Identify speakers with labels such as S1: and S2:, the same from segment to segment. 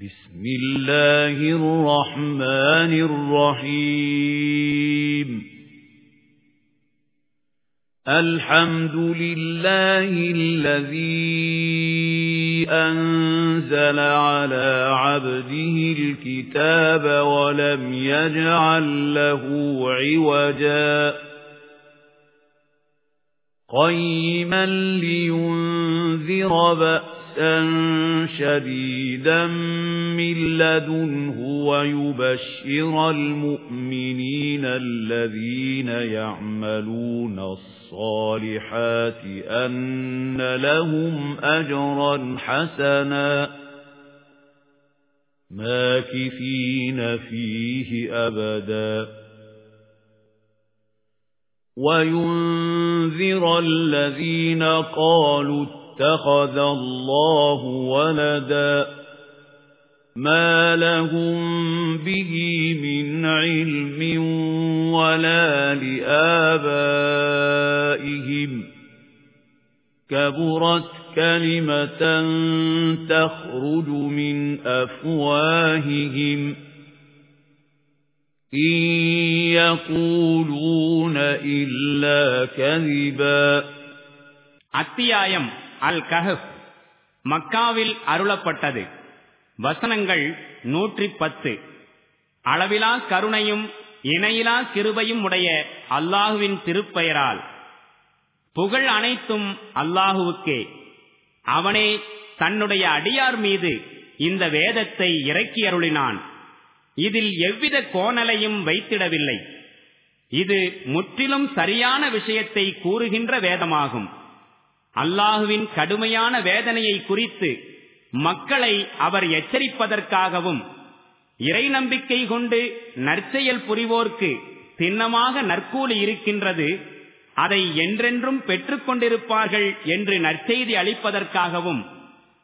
S1: بسم الله الرحمن الرحيم. الحمد لله الذي أنزل على عبده الكتاب ولم يجعل له عوجا. قيما لينذر بأسا شديدا من لدنه ويبشر المؤمنين الذين يعملون الصالحات أن لهم أجرا حسنا ماكثين فيه أبدا وينذر الذين قالوا اتخذ الله ولدا ما لهم به من علم ولا لآبائهم كبرت كلمة تخرج من أفواههم إن يقولون إلا كذبا
S2: அத்தியாயம் அல் கஹப் மக்காவில் அருளப்பட்டது. வசனங்கள் நூற்றி பத்து அளவிலா கருணையும் இணையிலா கிருபையும் உடைய அல்லாஹுவின் திருப்பெயரால். புகழ் அனைத்தும் அல்லாஹுவுக்கே. அவனே தன்னுடைய அடியார் மீது இந்த வேதத்தை இறக்கி அருளினான் இதில் எவ்வித கோணலையும் வைத்திடவில்லை. இது முற்றிலும் சரியான விஷயத்தை கூறுகின்ற வேதமாகும். அல்லாஹுவின் கடுமையான வேதனையை குறித்து மக்களை அவர் எச்சரிப்பதற்காகவும் இறை நம்பிக்கை கொண்டு நற்செயல் புரிவோர்க்கு சின்னமாக நற்கூலி இருக்கின்றது அதை என்றென்றும் பெற்றுக்கொண்டிருப்பார்கள் என்று நற்செய்தி அளிப்பதற்காகவும்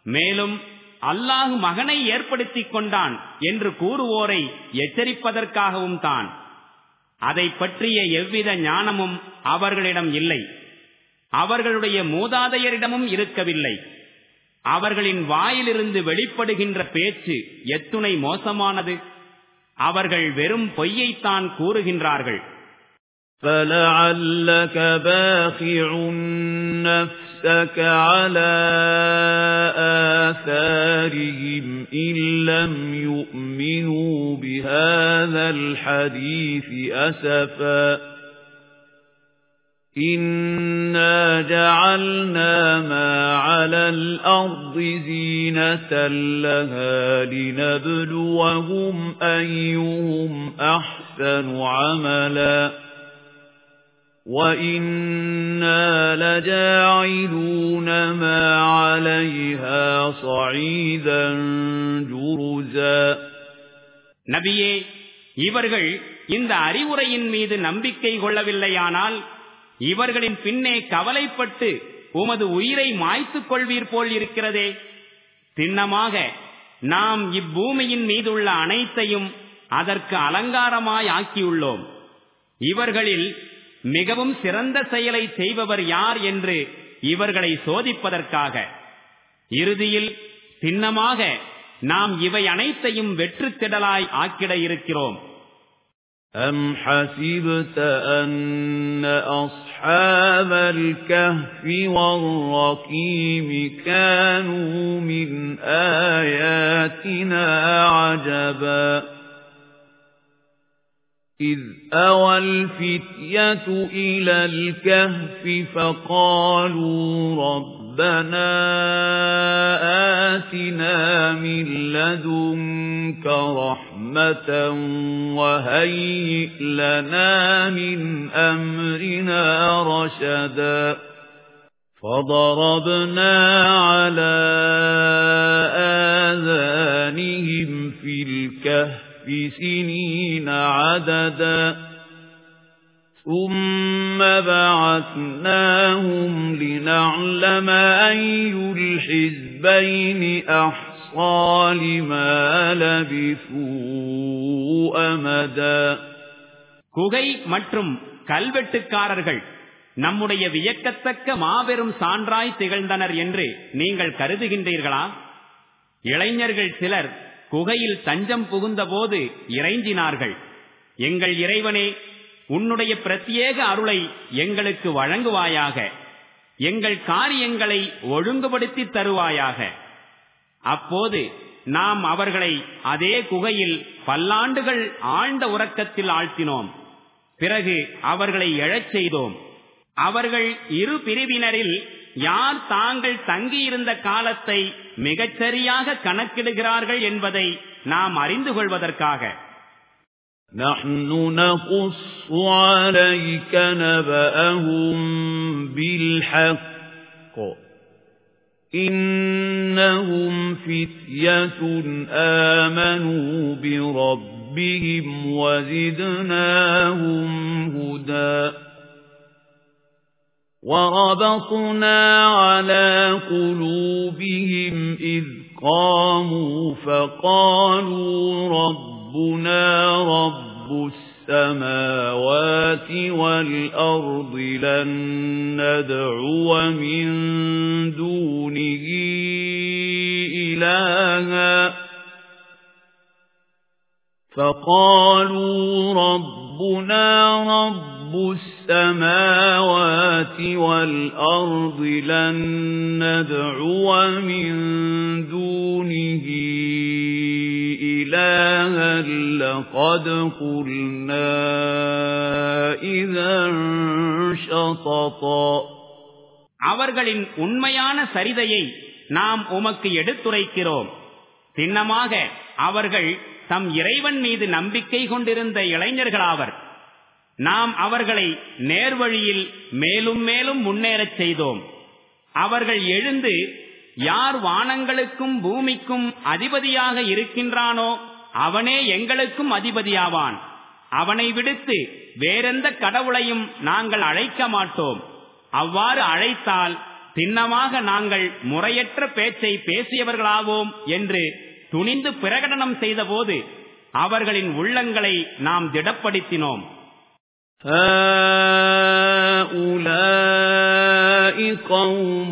S2: மேலும் அல்லாஹு மகனை ஏற்படுத்திக் கொண்டான் என்று கூறுவோரை எச்சரிப்பதற்காகவும் தான். அதை பற்றிய எவ்வித ஞானமும் அவர்களிடம் இல்லை. அவர்களுடைய மூதாதையரிடமும் இருக்கவில்லை அவர்களின் வாயிலிருந்து வெளிப்படுகின்ற பேச்சு எத்துணை மோசமானது அவர்கள் வெறும் பொய்யைத்தான் கூறுகின்றார்கள்
S1: فَلَعَلَّكَ بَاخِعٌ نَفْسَكَ عَلَى آثَارِهِمْ إِن لَّمْ يُؤْمِنُوا بِهَذَا الْحَدِيثِ أَسَفًا إِنَّا جَعَلْنَا مَا عَلَى الْأَرْضِ زِينَةً لَهَا لِنَبْلُوَهُمْ أَيُّهُمْ أَحْسَنُ عَمَلًا وَإِنَّا لَجَاعِلُونَ مَا عَلَيْهَا صَعِيدًا جُرُزًا
S2: நபியே இவர்கள் இந்த அறிவுரையின் மீது நம்பிக்கை கொள்ளவில்லையானால் இவர்களின் பின்னே கவலைப்பட்டு உமது உயிரை மாய்த்துக் கொள்வீர் போல் இருக்கிறதே. சின்னமாக நாம் இப்பூமியின் மீதுள்ள அனைத்தையும் அதற்கு அலங்காரமாய் ஆக்கியுள்ளோம். இவர்களில் மிகவும் சிறந்த செயலை செய்பவர் யார் என்று இவர்களை சோதிப்பதற்காக. இறுதியில் சின்னமாக நாம் இவை அனைத்தையும் வெற்றுத்திடலாய் ஆக்கிட இருக்கிறோம்.
S1: أَمْ حَسِبْتَ أَنَّ أَصْحَابَ الْكَهْفِ وَالرَّقِيمِ كَانُوا مِنْ آيَاتِنَا عَجَبًا إِذْ أَوَى الْفِتْيَةُ إِلَى الْكَهْفِ فَقَالُوا رَبَّنَا آتِنَا مِن لَّدُنكَ رَحْمَةً وَهَيِّئْ لَنَا مِنْ أَمْرِنَا رَشَدًا. فَضَرَبْنَا عَلَى آذَانِهِمْ فِي الْكَهْفِ سِنِينَ عَدَدًا. ثُمَّ بَعَثْنَاهُمْ لِنَعْلَمَ أَيُّ الْحِزْبَيْنِ أَحْصَى لِمَا لَبِثُوا أَمَدًا
S2: குகை மற்றும் கல்வெட்டுக்காரர்கள் நம்முடைய வியக்கத்தக்க மாபெரும் சான்றாய் திகழ்ந்தனர் என்று நீங்கள் கருதுகின்றீர்களா இளைஞர்கள் சிலர் குகையில் தஞ்சம் புகுந்தபோது இறைஞ்சினார்கள் எங்கள் இறைவனே உன்னுடைய பிரத்யேக அருளை எங்களுக்கு வழங்குவாயாக. எங்கள் காரியங்களை ஒழுங்குபடுத்தி தருவாயாக. அப்போது நாம் அவர்களை அதே குகையில் பல்லாண்டுகள் ஆழ்ந்த உறக்கத்தில் ஆழ்த்தினோம். பிறகு அவர்களை எழச் செய்தோம். அவர்கள் இரு பிரிவினரில் யார் தாங்கள் தங்கியிருந்த காலத்தை மிகச்சரியாக கணக்கிடுகிறார்கள் என்பதை நாம் அறிந்து கொள்வதற்காக.
S1: نحن نقص عليك نبأهم بالحق. إنهم فتية آمنوا بربهم وزدناهم هدى. وربطنا على قلوبهم إذ قاموا فقالوا ربنا رب السماوات والأرض لن ندعو من دونه إلها. فقالوا ربنا رب السماوات السماوات والأرض لن ندعو من دونه إلها لقد قلنا إذا شططا
S2: அவர்களின் உண்மையான சரிதையை நாம் உமக்கு எடுத்துரைக்கிறோம் சின்னமாக அவர்கள் தம் இறைவன் மீது நம்பிக்கை கொண்டிருந்த இளைஞர்களாவர் நாம் அவர்களை நேர்வழியில் மேலும் மேலும் முன்னேறச் செய்தோம் அவர்கள் எழுந்து யார் வானங்களுக்கும் பூமிக்கும் அதிபதியாக இருக்கின்றானோ அவனே எங்களுக்கும் அதிபதியாவான் அவனை விடுத்து வேறெந்த கடவுளையும் நாங்கள் அழைக்க மாட்டோம் அவ்வாறு அழைத்தால் சின்னமாக நாங்கள் முறையற்ற பேச்சை பேசியவர்களாவோம் என்று துணிந்து பிரகடனம் செய்தபோது அவர்களின் உள்ளங்களை நாம் திடப்படுத்தினோம்
S1: هؤلاء قوم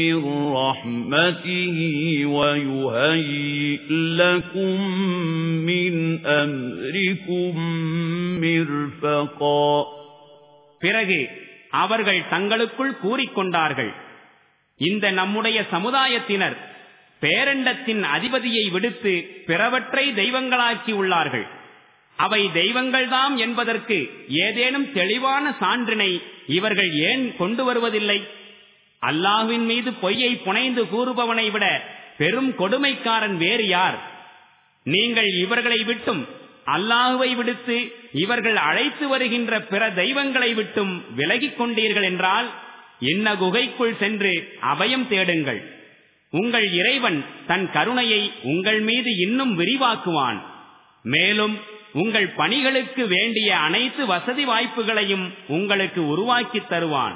S1: مِّن رَّحْمَتِهِ وَيُهَيِّئْ لَكُم مِّنْ أَمْرِكُم مِّرْفَقًا
S2: பிறகு அவர்கள் தங்களுக்குள் கூறிக்கொண்டார்கள் இந்த நம்முடைய சமுதாயத்தினர் பேரண்டத்தின் அதிபதியை விடுத்து பிறவற்றை தெய்வங்களாக்கி உள்ளார்கள் அவை தெய்வங்கள்தாம் என்பதற்கு ஏதேனும் தெளிவான சான்றினை இவர்கள் ஏன் கொண்டு வருவதில்லை அல்லாஹுவின் மீது பொய்யை புனைந்து கூறுபவனை விட பெரும் கொடுமைக்காரன் வேறு யார்? நீங்கள் இவர்களை விட்டும் அல்லாஹுவை விடுத்து இவர்கள் அழைத்து வருகின்ற பிற தெய்வங்களை விட்டும் விலகிக் கொண்டீர்கள் என்றால் இன்ன குகைக்குள் சென்று அபயம் தேடுங்கள். உங்கள் இறைவன் தன் கருணையை உங்கள் மீது இன்னும் விரிவாக்குவான். மேலும் உங்கள் பணிகளுக்கு வேண்டிய அனைத்து வசதி வாய்ப்புகளையும் உங்களுக்கு உருவாக்கி தருவான்.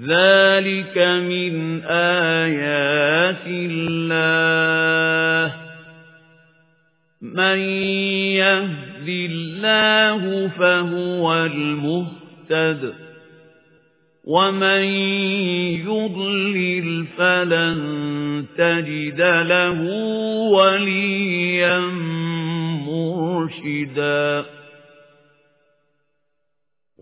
S1: ذلك من آيات الله من يهد الله فهو المهتد ومن يضلل فلن تجد له وليا مرشدا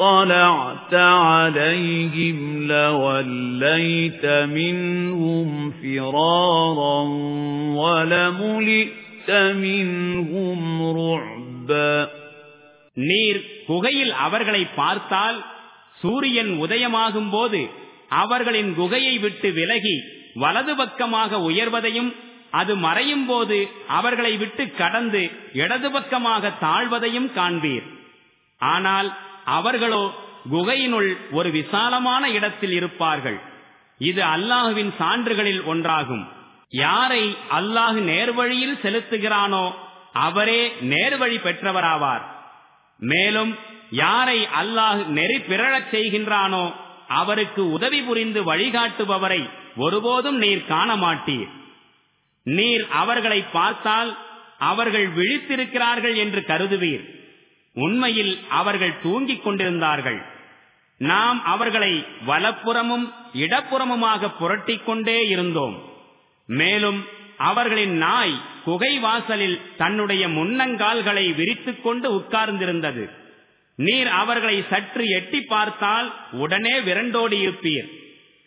S1: اطلعت عليهم لوليت منهم فرارا ولملئت منهم رعبا
S2: நீர் குகையில் அவர்களை பார்த்தால் சூரியன் உதயமாகும் போது அவர்களின் குகையை விட்டு விலகி வலது பக்கமாக உயர்வதையும் அது மறையும் போது அவர்களை விட்டு கடந்து இடது பக்கமாக தாழ்வதையும் காண்பீர் ஆனால் அவர்களோ குகையினுள் ஒரு விசாலமான இடத்தில் இருப்பார்கள். இது அல்லாஹுவின் சான்றுகளில் ஒன்றாகும். யாரை அல்லாஹு நேர்வழியில் செலுத்துகிறானோ அவரே நேர்வழி பெற்றவராவார். மேலும் யாரை அல்லாஹ் நெறி பிறழச் செய்கின்றானோ அவருக்கு உதவி புரிந்து வழிகாட்டுபவரை ஒருபோதும் நீர் காண மாட்டீர் நீர் அவர்களை பார்த்தால் அவர்கள் விழித்திருக்கிறார்கள் என்று கருதுவீர். உண்மையில் அவர்கள் தூங்கிக் கொண்டிருந்தார்கள். நாம் அவர்களை வலப்புறமும் இடப்புறமுமாக புரட்டிக் கொண்டே இருந்தோம். மேலும் அவர்களின் நாய் குகை வாசலில் தன்னுடைய முன்னங்கால்களை விரித்துக் கொண்டு உட்கார்ந்திருந்தது. நீர் அவர்களை சற்று எட்டி பார்த்தால் உடனே விரண்டோடி இருப்பீர்.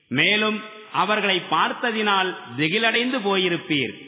S2: மேலும் அவர்களை பார்த்ததினால் திகிலடைந்து போயிருப்பீர்.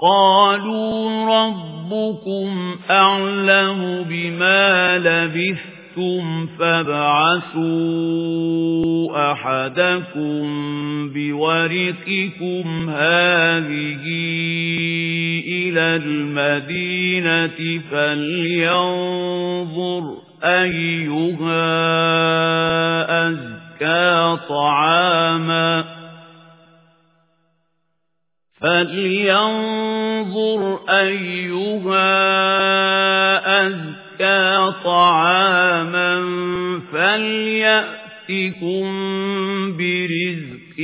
S1: قالوا ربكم أعلم بما لبثتم فابعثوا أحدكم بورقكم هذه إلى المدينة فلينظر أيها أزكى طعاماً فلينظر أيها أزكى طعاما فليأتكم برزق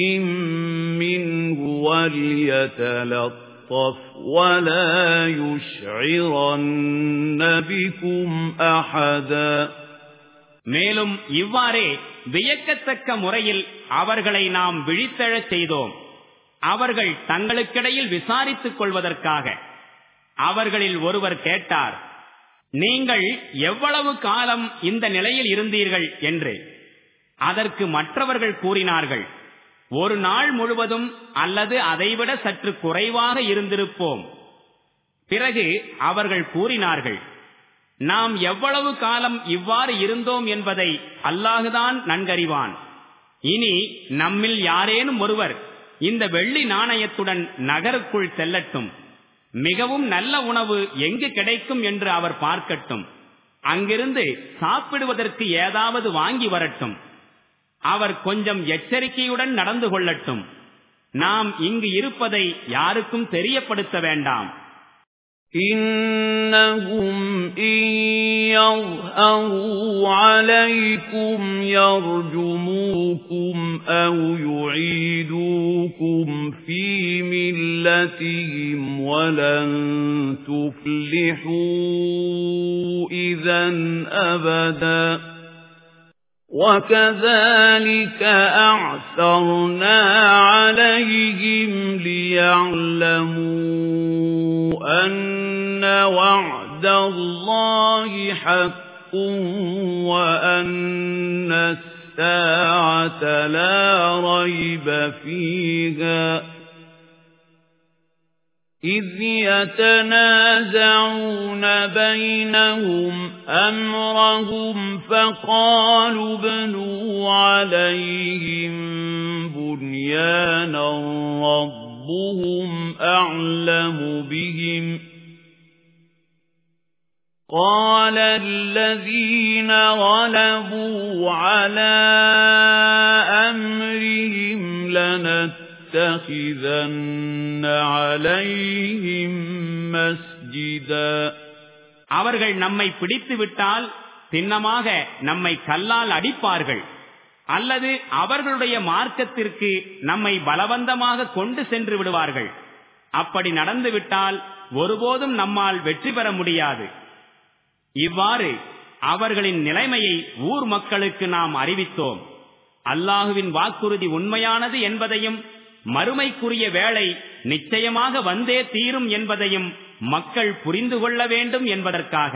S1: منه وليتلطف ولا يشعرن بكم أحدا
S2: மேலும் இவ்வாறே வியக்கத்தக்க முறையில் அவர்களை நாம் விழித்தெழச் செய்தோம் அவர்கள் தங்களுக்கிடையில் விசாரித்துக் கொள்வதற்காக. அவர்களில் ஒருவர் கேட்டார் நீங்கள் எவ்வளவு காலம் இந்த நிலையில் இருந்தீர்கள்? என்று. அதற்கு மற்றவர்கள் கூறினார்கள் ஒரு நாள் முழுவதும் அல்லது அதைவிட சற்று குறைவாக இருந்திருப்போம். பிறகு அவர்கள் கூறினார்கள் நாம் எவ்வளவு காலம் இவ்வாறு இருந்தோம் என்பதை அல்லாஹுதான் நன்கறிவான். இனி நம்மில் யாரேனும் ஒருவர் இந்த வெள்ளி நாணயத்துடன் நகருக்குள் செல்லட்டும். மிகவும் நல்ல உணவு எங்கு கிடைக்கும் என்று அவர் பார்க்கட்டும். அங்கிருந்து சாப்பிடுவதற்கு ஏதாவது வாங்கி வரட்டும். அவர் கொஞ்சம் எச்சரிக்கையுடன் நடந்து கொள்ளட்டும். நாம் இங்கு இருப்பதை யாருக்கும் தெரியப்படுத்த வேண்டாம்.
S1: இன்னகும் يَظْهَرُوا عَلَيْكُمْ يَرْجُمُوكُمْ أَوْ يُعِيدُوكُمْ فِي مِلَّتِهِمْ وَلَن تُفْلِحُوا إِذًا أَبَدًا. وَكَذَلِكَ أَعْثَرْنَا عَلَيْهِمْ لِيَعْلَمُوا أَنَّ وَعْدَ وعد الله حق وأن الساعة لا ريب فيها. إذ يتنازعون بينهم أمرهم فقالوا بنوا عليهم بنيانا ربهم أعلم بهم قال الذين غلبوا على أمرهم لنتخذن عليهم مسجدا
S2: அவர்கள் நம்மை பிடித்து விட்டால் சின்னமாக நம்மை கல்லால் அடிப்பார்கள் அல்லது அவர்களுடைய மார்க்கத்திற்கு நம்மை பலவந்தமாக கொண்டு சென்று விடுவார்கள் அப்படி நடந்துவிட்டால் ஒருபோதும் நம்மால் வெற்றி பெற முடியாது இவ்வாறு அவர்களின் நிலைமையை ஊர் மக்களுக்கு நாம் அறிவித்தோம். அல்லாஹுவின் வாக்குறுதி உண்மையானது என்பதையும் மறுமைக்குரிய வேலை நிச்சயமாக வந்தே தீரும் என்பதையும் மக்கள் புரிந்து கொள்ள வேண்டும் என்பதற்காக.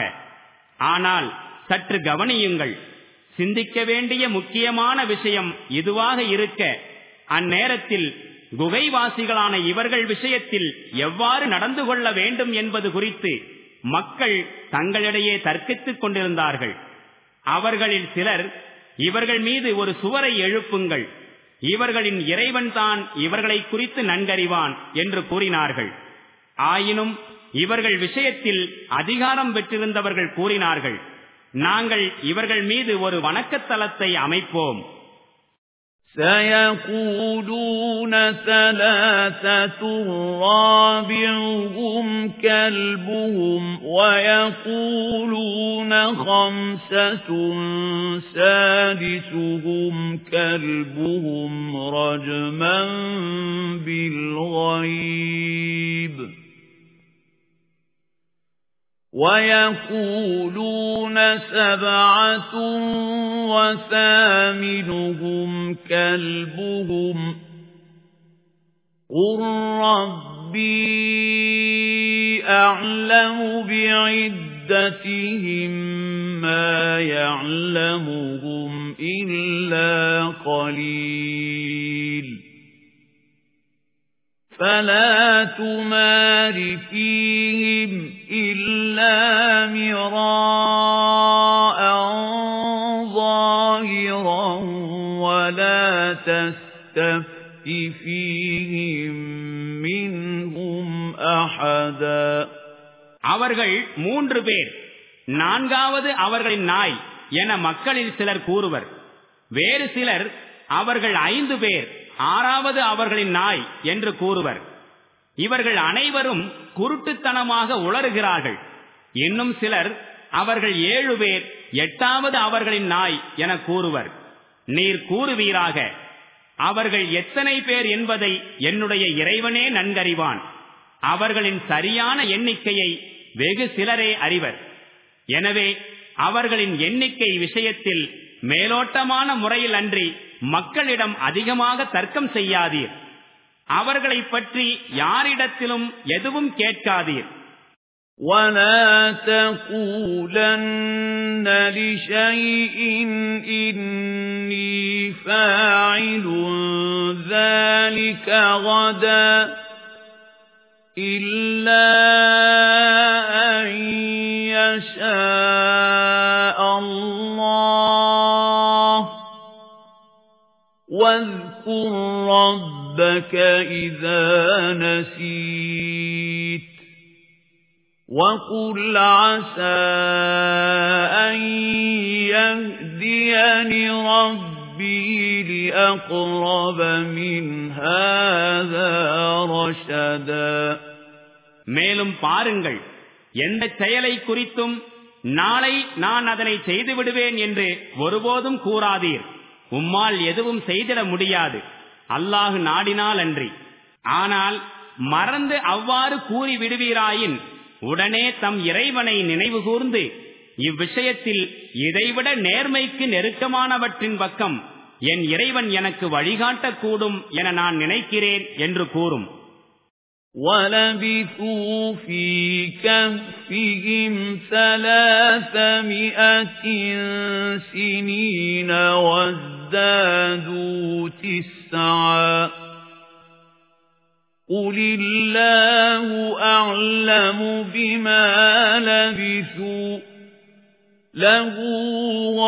S2: ஆனால் சற்று கவனியுங்கள் சிந்திக்க வேண்டிய முக்கியமான விஷயம் இதுவாக இருக்க அந்நேரத்தில் குகைவாசிகளான இவர்கள் விஷயத்தில் எவ்வாறு நடந்து கொள்ள வேண்டும் என்பது குறித்து மக்கள் தங்களிடையே தர்க்கித்துக் கொண்டிருந்தார்கள். அவர்களில் சிலர் இவர்கள் மீது ஒரு சுவரை எழுப்புங்கள். இவர்களின் இறைவன் தான் இவர்களை குறித்து நன்கறிவான் என்று கூறினார்கள். ஆயினும் இவர்கள் விஷயத்தில் அதிகாரம் பெற்றிருந்தவர்கள் கூறினார்கள் நாங்கள் இவர்கள் மீது ஒரு வணக்கத்தலத்தை அமைப்போம்.
S1: سيقولون ثلاثة رابعهم كلبهم ويقولون خمسة سادسهم كلبهم رجما بالغيب. وَيَقُولُونَ سَبْعَةٌ وَثَامِنُهُمْ كَلْبُهُمْ قُل رَّبِّي أَعْلَمُ بِعِدَّتِهِم مَّا يَعْلَمُهُمْ إِلَّا قَلِيلٌ فَلَا تُمَارِ فِيهِمْ إِلَّا مِرَاءً ظَاهِرًا وَلَا تَسْتَفْتِ فِيهِمْ مِنْهُمْ أَحَدًا
S2: அவர்கள் மூன்று பேர் நான்காவது அவர்களின் நாய் என மக்களில் சிலர் கூறுவர் வேறு சிலர் அவர்கள் ஐந்து பேர் ஆறாவது அவர்களின் நாய் என்று கூறுவர். இவர்கள் அனைவரும் குருட்டுத்தனமாக உளறுகிறார்கள். இன்னும் சிலர் அவர்கள் ஏழு பேர் எட்டாவது அவர்களின் நாய் என கூறுவர். நீர் கூறுவீராக அவர்கள் எத்தனை பேர் என்பதை என்னுடைய இறைவனே நன்கறிவான். அவர்களின் சரியான எண்ணிக்கையை வெகு சிலரே அறிவர். எனவே அவர்களின் எண்ணிக்கை விஷயத்தில் மேலோட்டமான முறையில் அன்றி மக்களிடம் அதிகமாக தர்க்கம் செய்யாதீர் அவர்களை பற்றி யாரிடத்திலும் எதுவும் கேட்காதீர்
S1: وَلَا تَقُولَنَّ لِشَيْءٍ إِنِّي فَاعِلٌ ذَلِكَ غَدًا إِلَّا أَن يَشَاءَ وَاذْكُر رَّبَّكَ إِذَا نَسِيتَ وَقُلْ عَسَى أَن يَهْدِيَنِ رَبِّي لِأَقْرَبَ مِنْ هَذَا رَشَدًا
S2: மேலும் பாருங்கள் எந்த செயலை குறித்தும் நாளை நான் அதனை செய்து விடுவேன் என்று ஒருபோதும் கூறாதீர் உம்மால் எதுவும் செய்திட முடியாது. அல்லாஹு நாடினால் அன்றி. ஆனால் மறந்து அவ்வாறு கூறி விடுவீராயின் உடனே தம் இறைவனை நினைவு கூர்ந்து இவ்விஷயத்தில் இதைவிட நேர்மைக்கு நெருக்கமானவற்றின் பக்கம் என் இறைவன் எனக்கு வழிகாட்டக்கூடும் என நான் நினைக்கிறேன் என்று கூறும்.
S1: وَلَبِثُوا فِي كَهْفِهِمْ ثَلَاثَمِائَةٍ سِنِينَ وَازْدَادُوا تِسْعًا. قُلِ اللَّهُ أَعْلَمُ بِمَا لَبِثُوا. لَهُ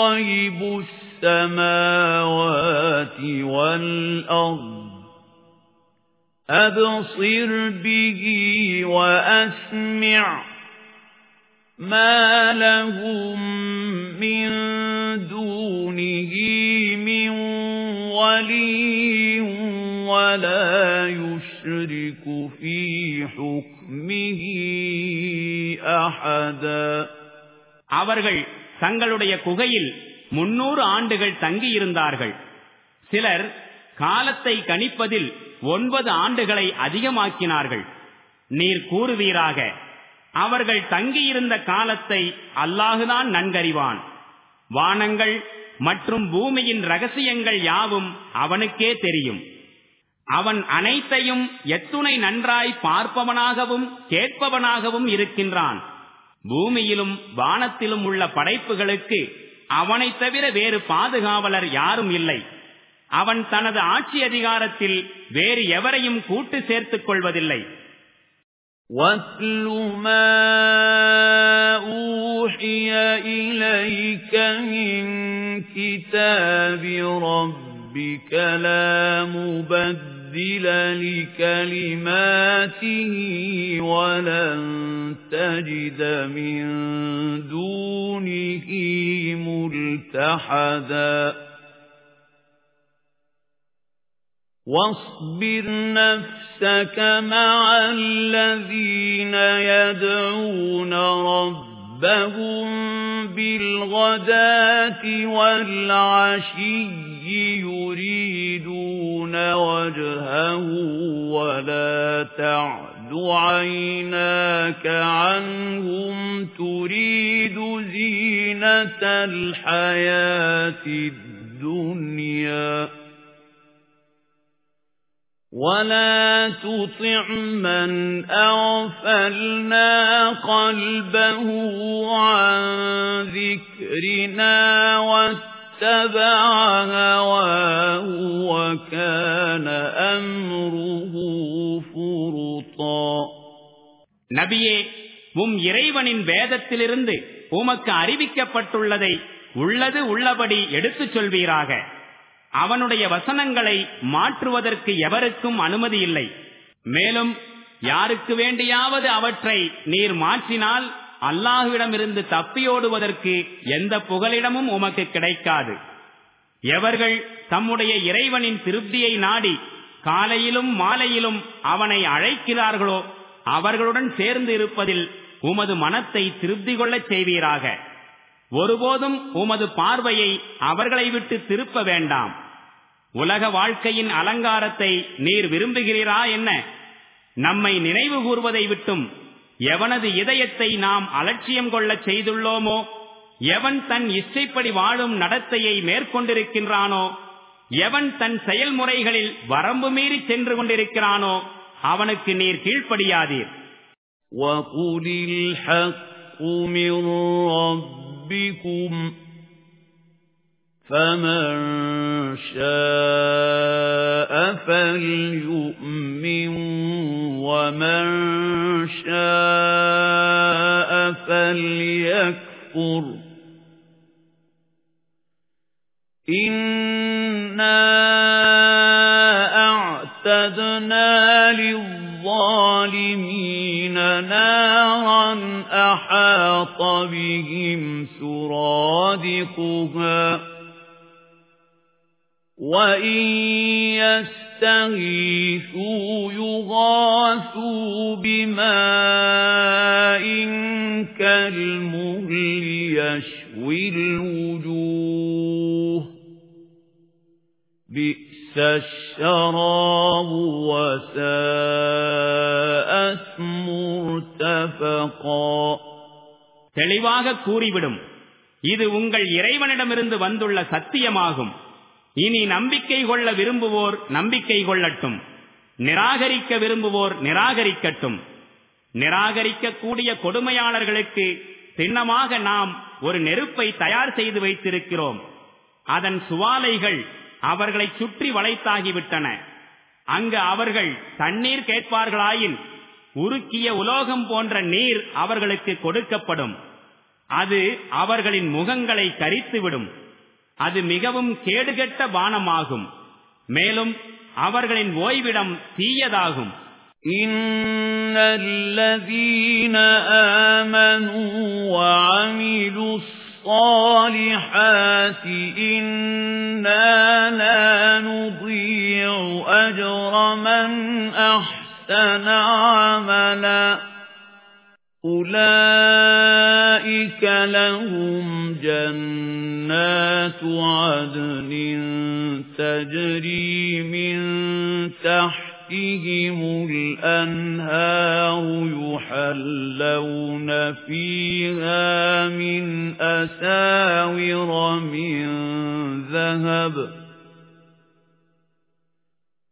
S1: غَيْبُ السَّمَاوَاتِ وَالْأَرْضِ. أبصر به وأسمع ما لهم من دونه من ولي ولا يشرك في حكمه أحدا
S2: அவர்கள் தங்களுடைய குகையில் முன்னூறு ஆண்டுகள் தங்கியிருந்தார்கள் சிலர் காலத்தை கணிப்பதில் ஒன்பது ஆண்டுகளை அதிகமாக்கினார்கள். நீர் கூறுவீராக. அவர்கள் தங்கியிருந்த காலத்தை அல்லாஹுதான் நன்கறிவான். வானங்கள் மற்றும் பூமியின் ரகசியங்கள் யாவும் அவனுக்கே தெரியும். அவன் அனைத்தையும் எத்துணை நன்றாய் பார்ப்பவனாகவும் கேட்பவனாகவும் இருக்கின்றான். பூமியிலும் வானத்திலும் உள்ள படைப்புகளுக்கு அவனைத் தவிர வேறு பாதுகாவலர் யாரும் இல்லை. அவன் தனது ஆட்சி அதிகாரத்தில் வேறு எவரையும் கூட்டு சேர்த்துக் கொள்வதில்லை
S1: وَاتْلُ مَا أُوحِيَ إِلَيْكَ مِنْ كِتَابِ رَبِّكَ لَا مُبَدِّلَ لِكَلِمَاتِهِ وَلَن تَجِدَ مِن دُونِهِ مُلْتَحَدًا واصبر نفسك مع الذين يدعون ربهم بالغداة والعشي يريدون وجهه ولا تعد عيناك عنهم تريد زينة الحياة الدنيا. وَلَا تُطِعْ مَنْ أَغْفَلْنَا قَلْبَهُ عَنْ ذِكْرِنَا وَاتَّبَعَ هَوَاهُ وَكَانَ أَمْرُهُ فُرُطًا
S2: நபியே உம் இறைவனின் வேதத்திலிருந்து உமக்கு அறிவிக்கப்பட்டுள்ளதை உள்ளது உள்ளபடி எடுத்துச் சொல்வீராக அவனுடைய வசனங்களை மாற்றுவதற்கு எவருக்கும் அனுமதி இல்லை. மேலும் யாருக்கு வேண்டியாவது அவற்றை நீர் மாற்றினால் அல்லாஹுவிடமிருந்து தப்பியோடுவதற்கு எந்த புகலிடமும் உமக்கு கிடைக்காது. எவர்கள் தம்முடைய இறைவனின் திருப்தியை நாடி காலையிலும் மாலையிலும் அவனை அழைக்கிறார்களோ அவர்களுடன் சேர்ந்து இருப்பதில் உமது மனத்தை திருப்தி கொள்ளச் செய்வீராக. ஒருபோதும் உமது பார்வையை அவர்களை விட்டு திருப்ப வேண்டாம். உலக வாழ்க்கையின் அலங்காரத்தை நீர் விரும்புகிறீரா என்ன? நம்மை நினைவு கூறுவதை விட்டும் எவனது இதயத்தை நாம் அலட்சியம் கொள்ளச் செய்துள்ளோமோ எவன் தன் இச்சைப்படி வாழும் நடத்தையை மேற்கொண்டிருக்கின்றானோ எவன் தன் செயல்முறைகளில் வரம்பு மீறி சென்று கொண்டிருக்கிறானோ அவனுக்கு நீர் கீழ்ப்படியாதீர்.
S1: رَبِّكُمْ فَمَن شَاءَ فَلْيُؤْمِن وَمَن شَاءَ فَلْيَكْفُرْ إِنَّا أَعْتَدْنَا لِلظَّالِمِينَ نَارًا أَحَاطَ بِهِمْ سُرَادِقُهَا. وَإِن يَسْتَغِيثُوا يُغَاثُوا بِمَاءٍ كَالْمُهْلِ يَشْوِي الْوُجُوهَ. الشَّرَابُ وَسَاءَتْ مُرْتَفَقًا
S2: தெளிவாக கூறிவிடும் இது உங்கள் இறைவனிடமிருந்து வந்துள்ள சத்தியமாகும் இனி நம்பிக்கை கொள்ள விரும்புவோர் நம்பிக்கை கொள்ளட்டும் நிராகரிக்க விரும்புவோர் நிராகரிக்கட்டும் நிராகரிக்கக்கூடிய கொடுமையாளர்களுக்கு சின்னமாக நாம் ஒரு நெருப்பை தயார் செய்து வைத்திருக்கிறோம் அதன் சுவாலைகள் அவர்களை சுற்றி வளைத்தாகிவிட்டன அங்கு அவர்கள் தண்ணீர் கேட்பார்களாயின் உருக்கிய உலோகம் போன்ற நீர் அவர்களுக்கு கொடுக்கப்படும் அது அவர்களின் முகங்களை கரித்துவிடும் அது மிகவும் கேடுகெட்ட பானமாகும் மேலும் அவர்களின் ஓய்விடம் தீயதாகும்
S1: إِنَّ الَّذِينَ آمَنُوا وَعَمِلُوا الصَّالِحَاتِ إِنَّا لَا نُضِيعُ أَجْرَ مَنْ أَحْسَنَ عَمَلًا أُولَئِكَ لَهُمْ جَنَّاتُ عَدْنٍ تَجْرِي مِنْ تَحْتِهِمُ الْأَنْهَارُ يُحَلَّوْنَ فِيهَا مِنْ أَسَاوِرَ مِنْ ذَهَبٍ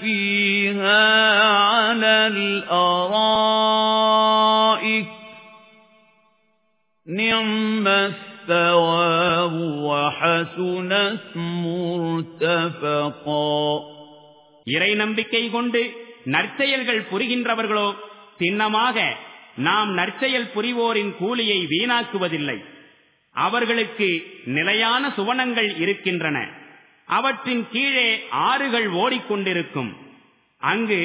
S1: فِيهَا عَلَى الْأَرَائِكِ نِعْمَ الثَّوَابُ وَحَسُنَتْ مُرْتَفَقًا
S2: இறை நம்பிக்கை கொண்டு நற்செயல்கள் புரிகின்றவர்களோ சின்னமாக நாம் நற்செயல் புரிவோரின் கூலியை வீணாக்குவதில்லை அவர்களுக்கு நிலையான சுவனங்கள் இருக்கின்றன அவற்றின் கீழே ஆறுகள் ஓடிக்கொண்டிருக்கும் அங்கு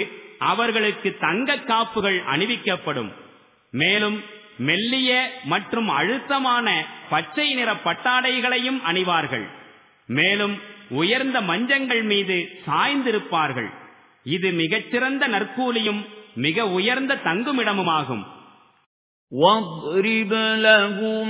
S2: அவர்களுக்கு தங்க காப்புகள் அணிவிக்கப்படும் மேலும் மெல்லிய மற்றும் அழுத்தமான பச்சை நிற பட்டாடைகளையும் அணிவார்கள் மேலும் உயர்ந்த மஞ்சங்கள் மீது சாய்ந்திருப்பார்கள் இது மிகச்சிறந்த நற்கூலியும் மிக உயர்ந்த தங்குமிடமுமாகும்
S1: واضرب لهم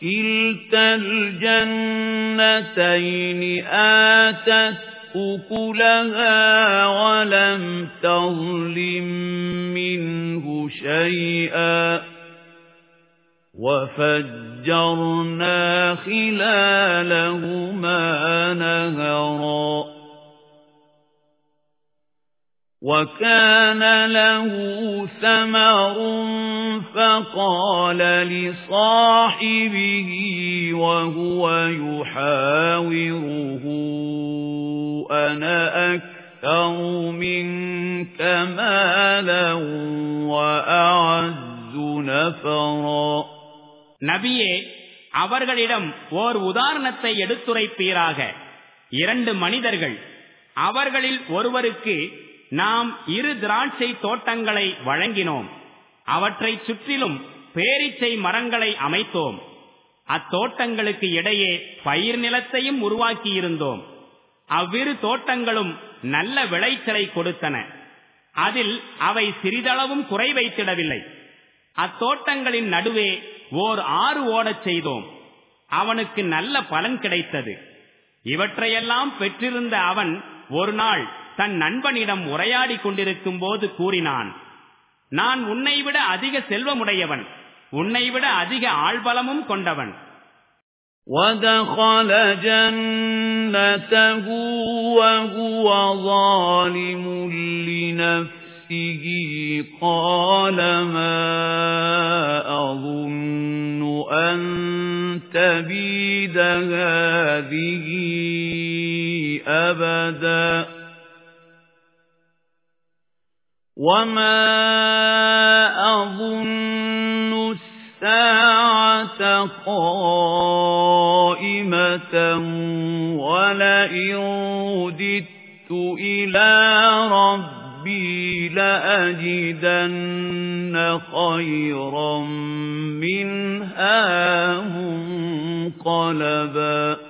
S1: كِلْتَا الْجَنَّتَيْنِ آتَتْ أُكُلَهَا وَلَمْ تَظْلِم مِّنْهُ شَيْئًا وَفَجَّرْنَا خِلَالَهُمَا نَهَرًا وَكَانَ لَهُ ثَمَرٌ فَقَالَ لِصَاحِبِهِ وَهُوَ يُحَاوِرُهُ أَنَا أَكْثَرُ مِنكَ مَالًا وَأَعَزُّ نَفَرًا
S2: நபியே அவர்களிடம் ஓர் உதாரணத்தை எடுத்துரைப்பீராக இரண்டு மனிதர்கள் அவர்களில் ஒருவருக்கு நாம் இரு திராட்சை தோட்டங்களை வழங்கினோம். அவற்றை சுற்றிலும் பேரிச்சை மரங்களை அமைத்தோம். அத்தோட்டங்களுக்கு இடையே பயிர் நிலத்தையும் உருவாக்கியிருந்தோம். அவ்விரு தோட்டங்களும் நல்ல விளைச்சலை கொடுத்தன. அதில் அவை சிறிதளவும் குறை வைத்திடவில்லை. அத்தோட்டங்களின் நடுவே ஓர் ஆறு ஓடச் செய்தோம். அவனுக்கு நல்ல பலன் கிடைத்தது. இவற்றையெல்லாம் பெற்றிருந்த அவன் ஒரு நாள் தன் நண்பனிடம் உரையாடி கொண்டிருக்கும் போது கூறினான் நான் உன்னை விட அதிக செல்வமுடையவன் உன்னை விட அதிக ஆள்பலமும் கொண்டவன்
S1: وَدَخَلَ جَنَّتَهُ وَهُوَ ظَالِمٌ لِنَفْسِهِ قَالَ مَا أَظُنُّ أَن تَبِيدَ هَٰذِهِ أَبَدًا وَمَا أَظُنُّ السَّاعَةَ قَائِمَةً وَلَئِن رُّدِدتُّ إِلَىٰ رَبِّي لَأَجِدَنَّ خَيْرًا مِّنْهَا مُنقَلَبًا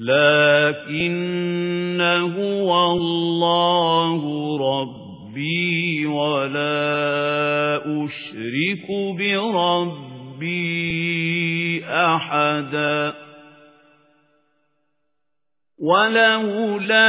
S1: لكن هو الله ربي ولا أشرك بربي أحدا. ولولا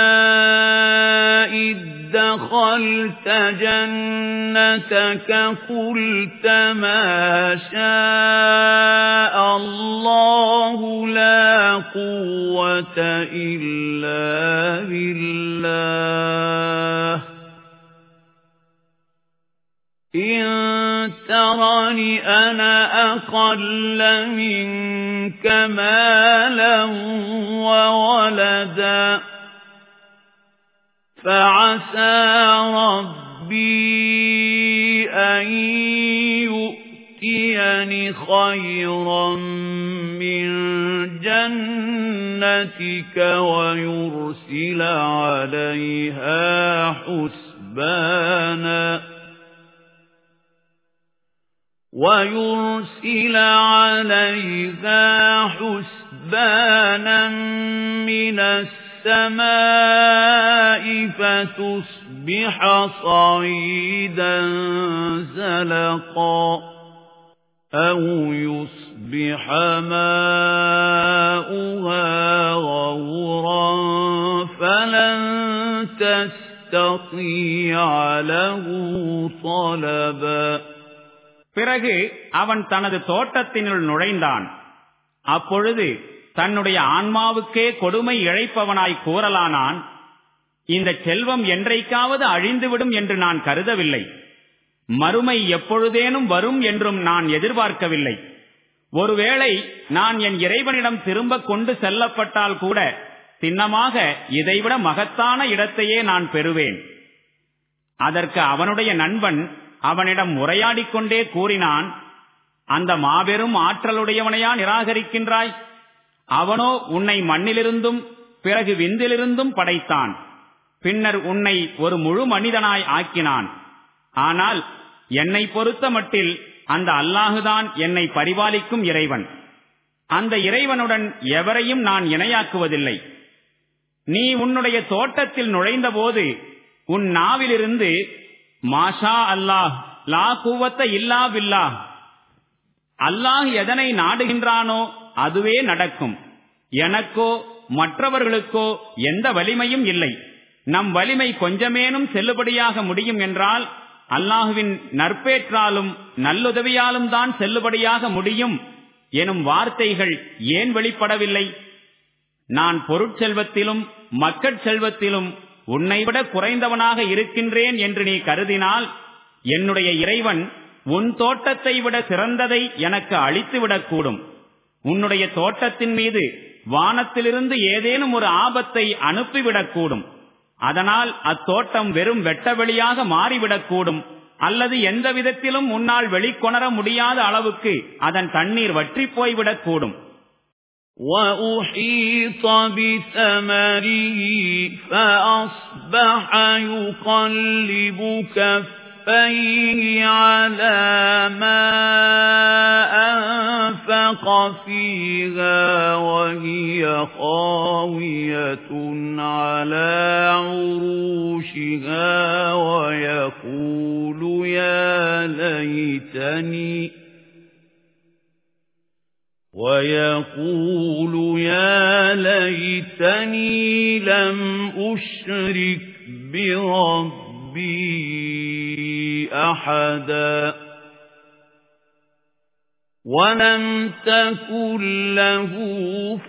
S1: إذ دخلت جنتك قلت ما شاء الله لا قوة إلا بالله. إن ترني أنا أقل منك مالا وولدا فعسى ربي أن يؤتيني خيرا من جنتك ويرسل عليها حسبانا ويرسل عليها حسبانا من السماء فَتُصْبِحَ صَعِيدًا زَلَقًا أَوْ يُصْبِحَ مَاؤُهَا غَوْرًا فَلَن تَسْتَطِيعَ لَهُ طَلَبًا
S2: பிறகு அவன் தனது தோட்டத்தினுள் நுழைந்தான். அப்பொழுது தன்னுடைய ஆன்மாவுக்கே கொடுமை இழைப்பவனாய் கூறலானான். இந்த செல்வம் என்றைக்காவது அழிந்துவிடும் என்று நான் கருதவில்லை. மறுமை எப்பொழுதேனும் வரும் என்றும் நான் எதிர்பார்க்கவில்லை. ஒருவேளை நான் என் இறைவனிடம் திரும்ப கொண்டு செல்லப்பட்டால் கூட சின்னமாக இதைவிட மகத்தான இடத்தையே நான் பெறுவேன். அதற்கு அவனுடைய நண்பன் அவனிடம் உரையாடிக் கொண்டே கூறினான் அந்த மாபெரும் ஆற்றலுடையவனையா நிராகரிக்கின்றாய்? அவனோ உன்னை மண்ணிலிருந்தும் பிறகு விந்திலிருந்தும் படைத்தான். பின்னர் உன்னை ஒரு முழு மனிதனாய் ஆக்கினான். ஆனால் என்னை பொறுத்த மட்டில் அந்த அல்லாஹுதான் என்னை பரிபாலிக்கும் இறைவன். அந்த இறைவனுடன் எவரையும் நான் இணையாக்குவதில்லை. நீ உன்னுடைய தோட்டத்தில் நுழைந்தபோது உன் நாவிலிருந்து மாஷா அல்லாஹ் லா கூவத்த இல்லா பில்லா அல்லாஹ் எதனை நாடுகின்றானோ அதுவே நடக்கும். எனக்கோ மற்றவர்களுக்கோ எந்த வலிமையும் இல்லை. நம் வலிமை கொஞ்சமேனும் செல்லுபடியாக முடியும் என்றால் அல்லாஹுவின் நற்பேற்றாலும் நல்லுதவியாலும் தான் செல்லுபடியாக முடியும் எனும் வார்த்தைகள் ஏன் வெளிப்படவில்லை? நான் பொருட்செல்வத்திலும் மக்கட் செல்வத்திலும் உன்னை விட குறைந்தவனாக இருக்கின்றேன் என்று நீ கருதினால் என்னுடைய இறைவன் உன் தோட்டத்தை விட சிறந்ததை எனக்கு அளித்துவிடக்கூடும். உன்னுடைய தோட்டத்தின் மீது வானத்திலிருந்து ஏதேனும் ஒரு ஆபத்தை அனுப்பிவிடக்கூடும். அதனால் அத்தோட்டம் வெறும் வெட்டவெளியாக மாறிவிடக்கூடும். அல்லது எந்த விதத்திலும் முன்னால் வெளிக்கொணர முடியாத அளவுக்கு அதன் தண்ணீர் வற்றி போய்விடக்கூடும்.
S1: وَأُحِيطَ بِثَمَرِهِ فَأَصْبَحَ يُقَلِّبُ كَفَّيْهِ عَلَى مَا أَنفَقَ فِيهَا وَهِيَ خَاوِيَةٌ عَلَى عُرُوشِهَا وَيَقُولُ يَا لَيْتَنِي وَيَقُولُ يَا لَيْتَنِي لَمْ أُشْرِكْ بِرَبِّي أَحَدًا وَلَمْ تَكُنْ لَهُ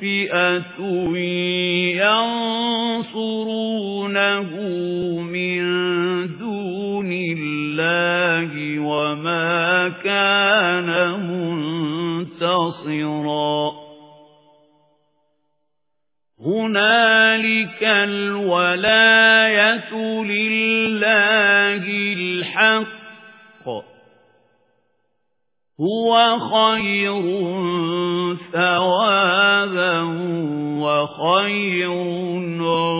S1: فِئَةٌ يَنصُرُونَهُ مِنْ دُونِ اللَّهِ وَمَا كَانَ مُنْتَصِرًا هُنَالِكَ الْوَلَايَةُ لِلَّهِ الْحَقِّ هُوَ خَيْرٌ ثَوَابًا وَخَيْرٌ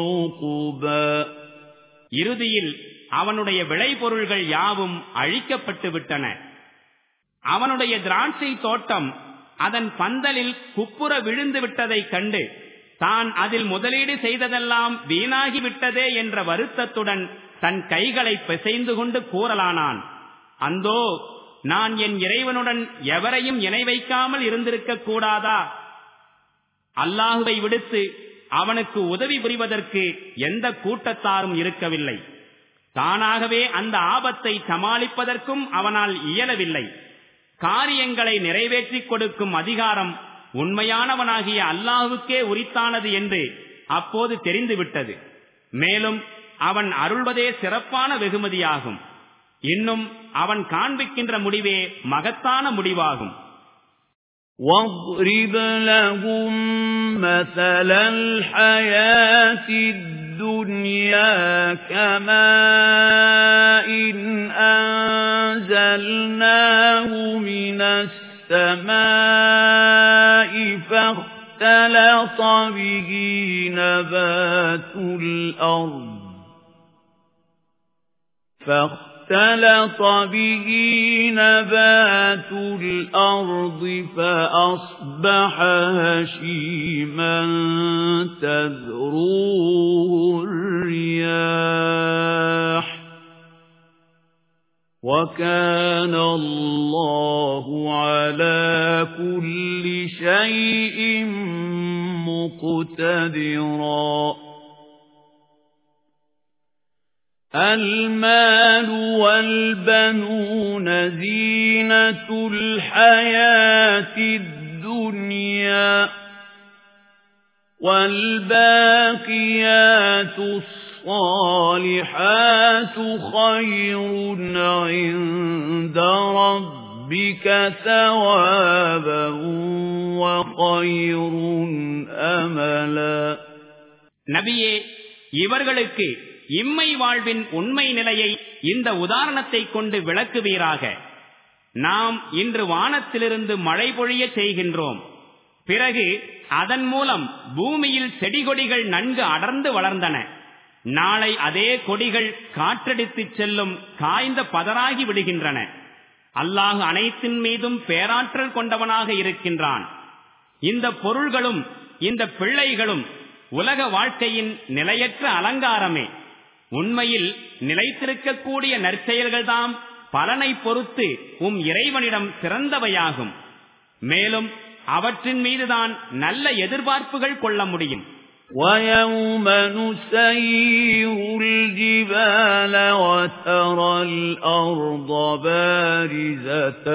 S1: عُقْبًا
S2: இறுதியில் அவனுடைய விளைபொருள்கள் யாவும் அழிக்கப்பட்டு விட்டன அவனுடைய திராட்சை தோட்டம் அதன் பந்தலில் குப்புற விழுந்து விட்டதைக் கண்டு தான் அதில் முதலீடு செய்ததெல்லாம் வீணாகிவிட்டதே என்ற வருத்தத்துடன் தன் கைகளை பிசைந்து கொண்டு கூறலானான். அந்தோ நான் என் இறைவனுடன் எவரையும் இணை வைக்காமல் இருந்திருக்க கூடாதா? அல்லாஹுவை விடுத்து அவனுக்கு உதவி புரிவதற்கு எந்த கூட்டத்தாரும் இருக்கவில்லை. தானாகவே அந்த ஆபத்தை சமாளிப்பதற்கும் அவனால் இயலவில்லை. காரியங்களை நிறைவேற்றிக் கொடுக்கும் அதிகாரம் உண்மையானவனாகிய அல்லாஹுக்கே உரித்தானது என்று அப்போது தெரிந்துவிட்டது. மேலும் அவன் அருள்வதே சிறப்பான வெகுமதியாகும். இன்னும் அவன் காண்பிக்கின்ற முடிவே மகத்தான முடிவாகும்.
S1: واضرب لهم مثل الحياة الدنيا كماء أنزلناه من السماء فاختلط به نبات الأرض فاختلط فاختلط به نبات الأرض فأصبح هشيما تذروه الرياح. وكان الله على كل شيء مقتدراً. المال والبنون زينة الحياة الدنيا والباقيات الصالحات خير عند ربك ثوابا وخير أملا
S2: நபியே இவர்களுக்கு இம்மை வாழ்வின் உண்மை நிலையை இந்த உதாரணத்தை கொண்டு விளக்குவீராக. நாம் இன்று வானத்திலிருந்து மழை பொழிய செய்கின்றோம். பிறகு அதன் மூலம் பூமியில் செடி கொடிகள் நன்கு அடர்ந்து வளர்ந்தன. நாளை அதே கொடிகள் காற்றடித்துச் செல்லும் காய்ந்த பதராகி விடுகின்றன. அல்லாஹ் அனைத்தின் மீதும் பேராற்றல் கொண்டவனாக இருக்கின்றான். இந்த பொருள்களும் இந்த பிள்ளைகளும் உலக வாழ்க்கையின் நிலையற்ற அலங்காரமே. உண்மையில் நிலைத்திருக்கக்கூடிய நற்செயல்கள்தாம் பலனை பொறுத்து உம் இறைவனிடம் சிறந்தவையாகும் மேலும் அவற்றின் மீதுதான் நல்ல எதிர்பார்ப்புகள் கொள்ள முடியும்
S1: وَيَوْمَ نُسَيِّرُ الْجِبَالَ وَتَرَى الْأَرْضَ بَارِزَةً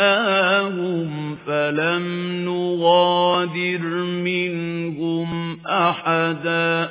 S1: وَحَشَرْنَاهُمْ فَلَمْ نُغَادِرْ مِنْهُمْ أَحَدًا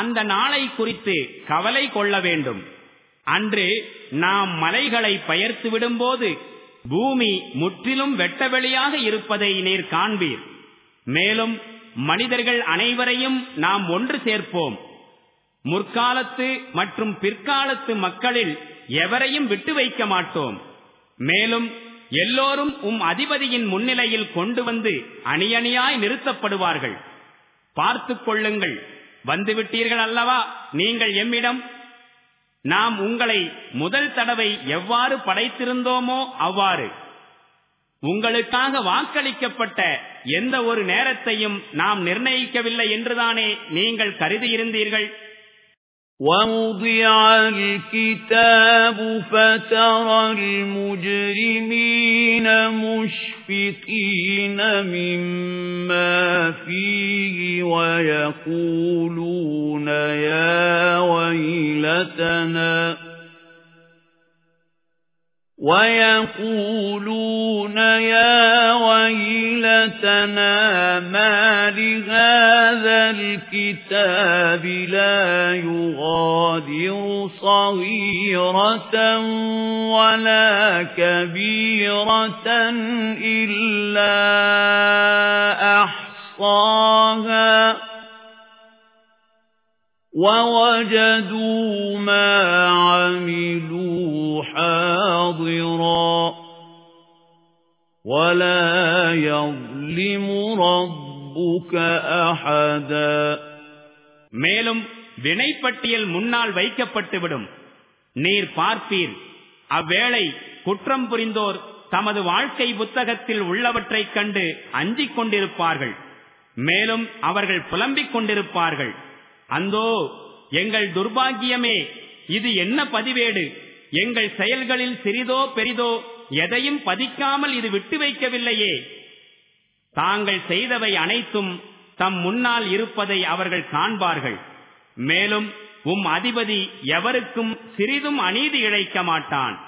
S2: அந்த நாளை குறித்து கவலை கொள்ள வேண்டும். அன்று நாம் மலைகளை பயர்த்து விடும்போது பூமி முற்றிலும் வெட்டவெளியாக இருப்பதை நீர் காண்பீர். மேலும் மனிதர்கள் அனைவரையும் நாம் ஒன்று சேர்ப்போம். முற்காலத்து மற்றும் பிற்காலத்து மக்களில் எவரையும் விட்டு வைக்க மாட்டோம். மேலும் எல்லோரும் உம் அதிபதியின் முன்னிலையில் கொண்டு வந்து அணியணியாய் நிறுத்தப்படுவார்கள். பார்த்துக் கொள்ளுங்கள். வந்துவிட்டீர்கள் அல்லவா? நீங்கள் எம்மிடம் நாம் உங்களை முதல் தடவை எவ்வாறு படைத்திருந்தோமோ அவ்வாறு. உங்களுக்காக வாக்களிக்கப்பட்ட எந்த ஒரு நேரத்தையும் நாம் நிர்ணயிக்கவில்லை என்றுதானே நீங்கள் கருதியிருந்தீர்கள்?
S1: وَوُضِعَ الْكِتَابُ فَتَرَى الْمُجْرِمِينَ مُشْفِقِينَ مِمَّا فِيهِ وَيَقُولُونَ يَا وَيْلَتَنَا وَيَقُولُونَ يَا وَيْلَتَنَا مَا لِهَذَا الْكِتَابِ لَا يُغَادِرُ صَغِيرَةً وَلَا كَبِيرَةً إِلَّا أَحْصَاهَا وَوَجَدُوا مَا عَمِلُوا حَاضِرًا وَلَا يَظْلِمُ رَبُّكَ أَحَدًا
S2: மேலும் வினைப்பட்டியல் முன்னால் வைக்கப்பட்டுவிடும் நீர் பார்ப்பீர் அவ்வேளை குற்றம் புரிந்தோர் தமது வாழ்க்கை புத்தகத்தில் உள்ளவற்றைக் கண்டு அஞ்சிக் கொண்டிருப்பார்கள் மேலும் அவர்கள் புலம்பிக் கொண்டிருப்பார்கள் அந்தோ எங்கள் துர்பாகியமே இது என்ன பதிவேடு? எங்கள் செயல்களில் சிறிதோ பெரிதோ எதையும் பதிக்காமல் இது விட்டு வைக்கவில்லையே. தாங்கள் செய்தவை அனைத்தும் தம் முன்னால் இருப்பதை அவர்கள் காண்பார்கள். மேலும் உம் அதிபதி எவருக்கும் சிறிதும் அநீதி இழைக்க மாட்டான்.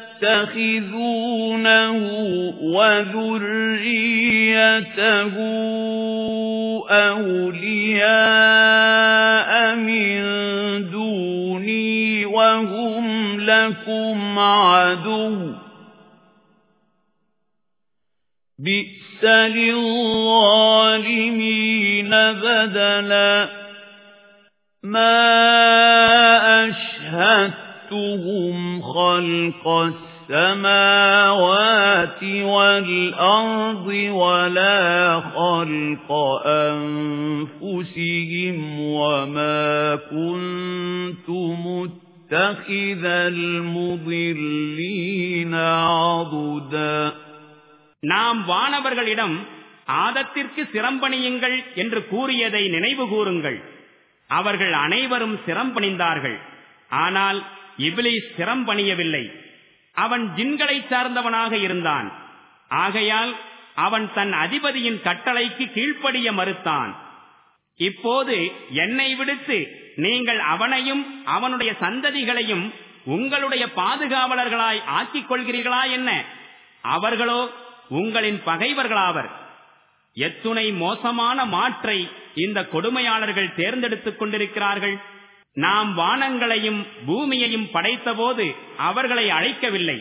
S1: أَفَتَتَّخِذُونَهُ وَذُرِّيَّتَهُ أَوْلِيَاءَ مِن دُونِي وَهُمْ لَكُمْ عَدُوٌّ. بِئْسَ لِلظَّالِمِينَ بَدَلًا. مَا أَشْهَدتُّهُمْ خَلْقَ السَّمَاوَاتِ السَّمَاوَاتِ وَالْأَرْضِ وَلَا خَلْقَ أَنفُسِهِمْ وَمَا كُنتُ مُتَّخِذَ الْمُضِلِّينَ عَضُدًا
S2: நாம் வானவர்களிடம் ஆதத்திற்கு சிரம்பணியுங்கள் என்று கூறியதை நினைவு கூறுங்கள் அவர்கள் அனைவரும் சிரம்பணிந்தார்கள் ஆனால் இபிலிஸ் சிரம்பணியவில்லை அவன் ஜின்களை சார்ந்தவனாக இருந்தான். ஆகையால் அவன் தன் அதிபதியின் கட்டளைக்கு கீழ்ப்படிய மறுத்தான். இப்போது என்னை விடுத்து நீங்கள் அவனையும் அவனுடைய சந்ததிகளையும் உங்களுடைய பாதுகாவலர்களாய் ஆக்கிக் கொள்கிறீர்களா என்ன? அவர்களோ உங்களின் பகைவர்களாவர். எத்துணை மோசமான மாற்றை இந்த கொடுமையாளர்கள் தேர்ந்தெடுத்துக் கொண்டிருக்கிறார்கள். நாம் வானங்களையும் பூமியையும் படைத்தபோது அவர்களை அழைக்கவில்லை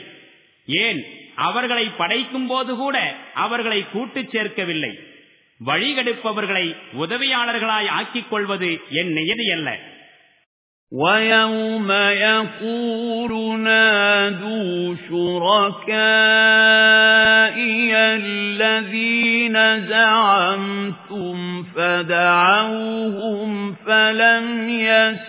S2: ஏன் அவர்களை படைக்கும் போது கூட அவர்களை கூட்டுச் சேர்க்கவில்லை வழிகெடுப்பவர்களை உதவியாளர்களாய் ஆக்கிக் கொள்வது என் நியதியல்ல
S1: وَيَوْمَ يَقُولُ نَادُوا شُرَكَائِيَ الَّذِينَ زَعَمْتُمْ فَدَعَوْهُمْ فَلَمْ يَسْتَجِيبُوا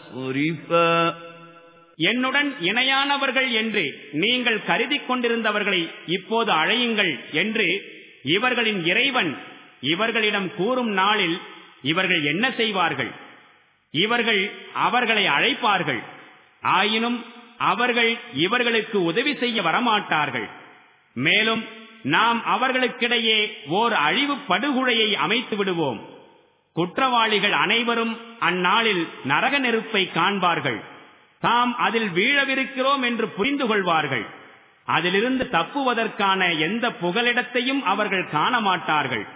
S1: مَصْرِفًا
S2: என்னுடன் இணையானவர்கள் என்று நீங்கள் கருதி கொண்டிருந்தவர்களை இப்போது அழையுங்கள் என்று இவர்களின் இறைவன் இவர்களிடம் கூறும் நாளில் இவர்கள் என்ன செய்வார்கள் இவர்கள் அவர்களை அழைப்பார்கள் ஆயினும் அவர்கள் இவர்களுக்கு உதவி செய்ய வரமாட்டார்கள் மேலும் நாம் அவர்களுக்கிடையே ஓர் அழிவு படுகொலையை அமைத்து விடுவோம் குற்றவாளிகள் அனைவரும் அந்நாளில் நரக நெருப்பை காண்பார்கள் தாம் அதில் வீழவிருக்கிறோம் என்று புரிந்து கொள்வார்கள் அதிலிருந்து தப்புவதற்கான எந்த புகலிடத்தையும் அவர்கள் காண மாட்டார்கள்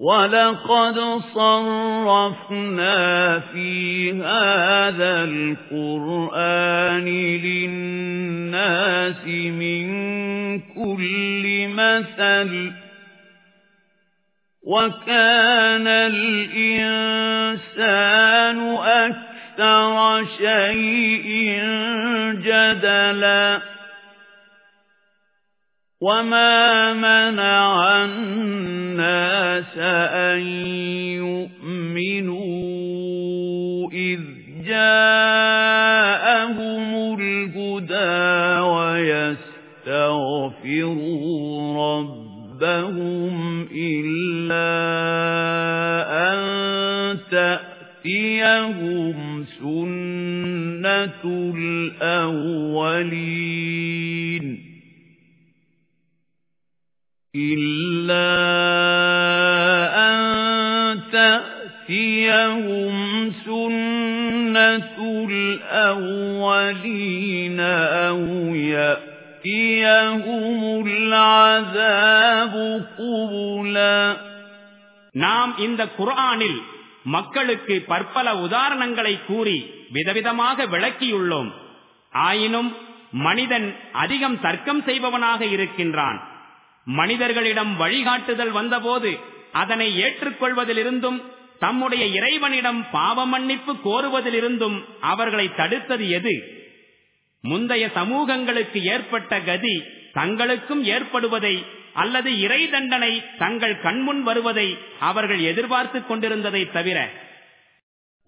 S1: وَلَقَدْ صَرَّفْنَا فِي هَذَا الْقُرْآنِ لِلنَّاسِ مِنْ كُلِّ مَثَلٍ وَكَانَ الْإِنسَانُ أَكْثَرَ شَيْءٍ جَدَلًا وَمَا مَنَعَ النَّاسَ أَن يُؤْمِنُوا إِذْ جَاءَهُمُ الْهُدَى وَيَسْتَغْفِرُوا رَبَّهُمْ إِلَّا أَن تَأْتِيَهُمْ سُنَّةُ الْأَوَّلِينَ إِلَّا أَن تَأْتِيَهُمْ سُنَّةُ الْأَوَّلِينَ أَوْ يَأْتِيَهُمُ الْعَذَابُ قُبُلًا
S2: நாம் இந்த குர்ஆனில் மக்களுக்கு பற்பல உதாரணங்களை கூறி விதவிதமாக விளக்கியுள்ளோம். ஆயினும் மனிதன் அதிகம் தர்க்கம் செய்பவனாக இருக்கின்றான். மனிதர்களிடம் வழிகாட்டுதல் வந்தபோது அதனை ஏற்றுக்கொள்வதிலிருந்தும் தம்முடைய இறைவனிடம் பாவ மன்னிப்பு கோருவதிலிருந்தும் அவர்களை தடுத்தது எது? முந்தைய சமூகங்களுக்கு ஏற்பட்ட கதி தங்களுக்கும் ஏற்படுவதை அல்லது இறை தண்டனை தங்கள் கண்முன் வருவதை அவர்கள் எதிர்பார்த்துக் கொண்டிருந்ததை தவிர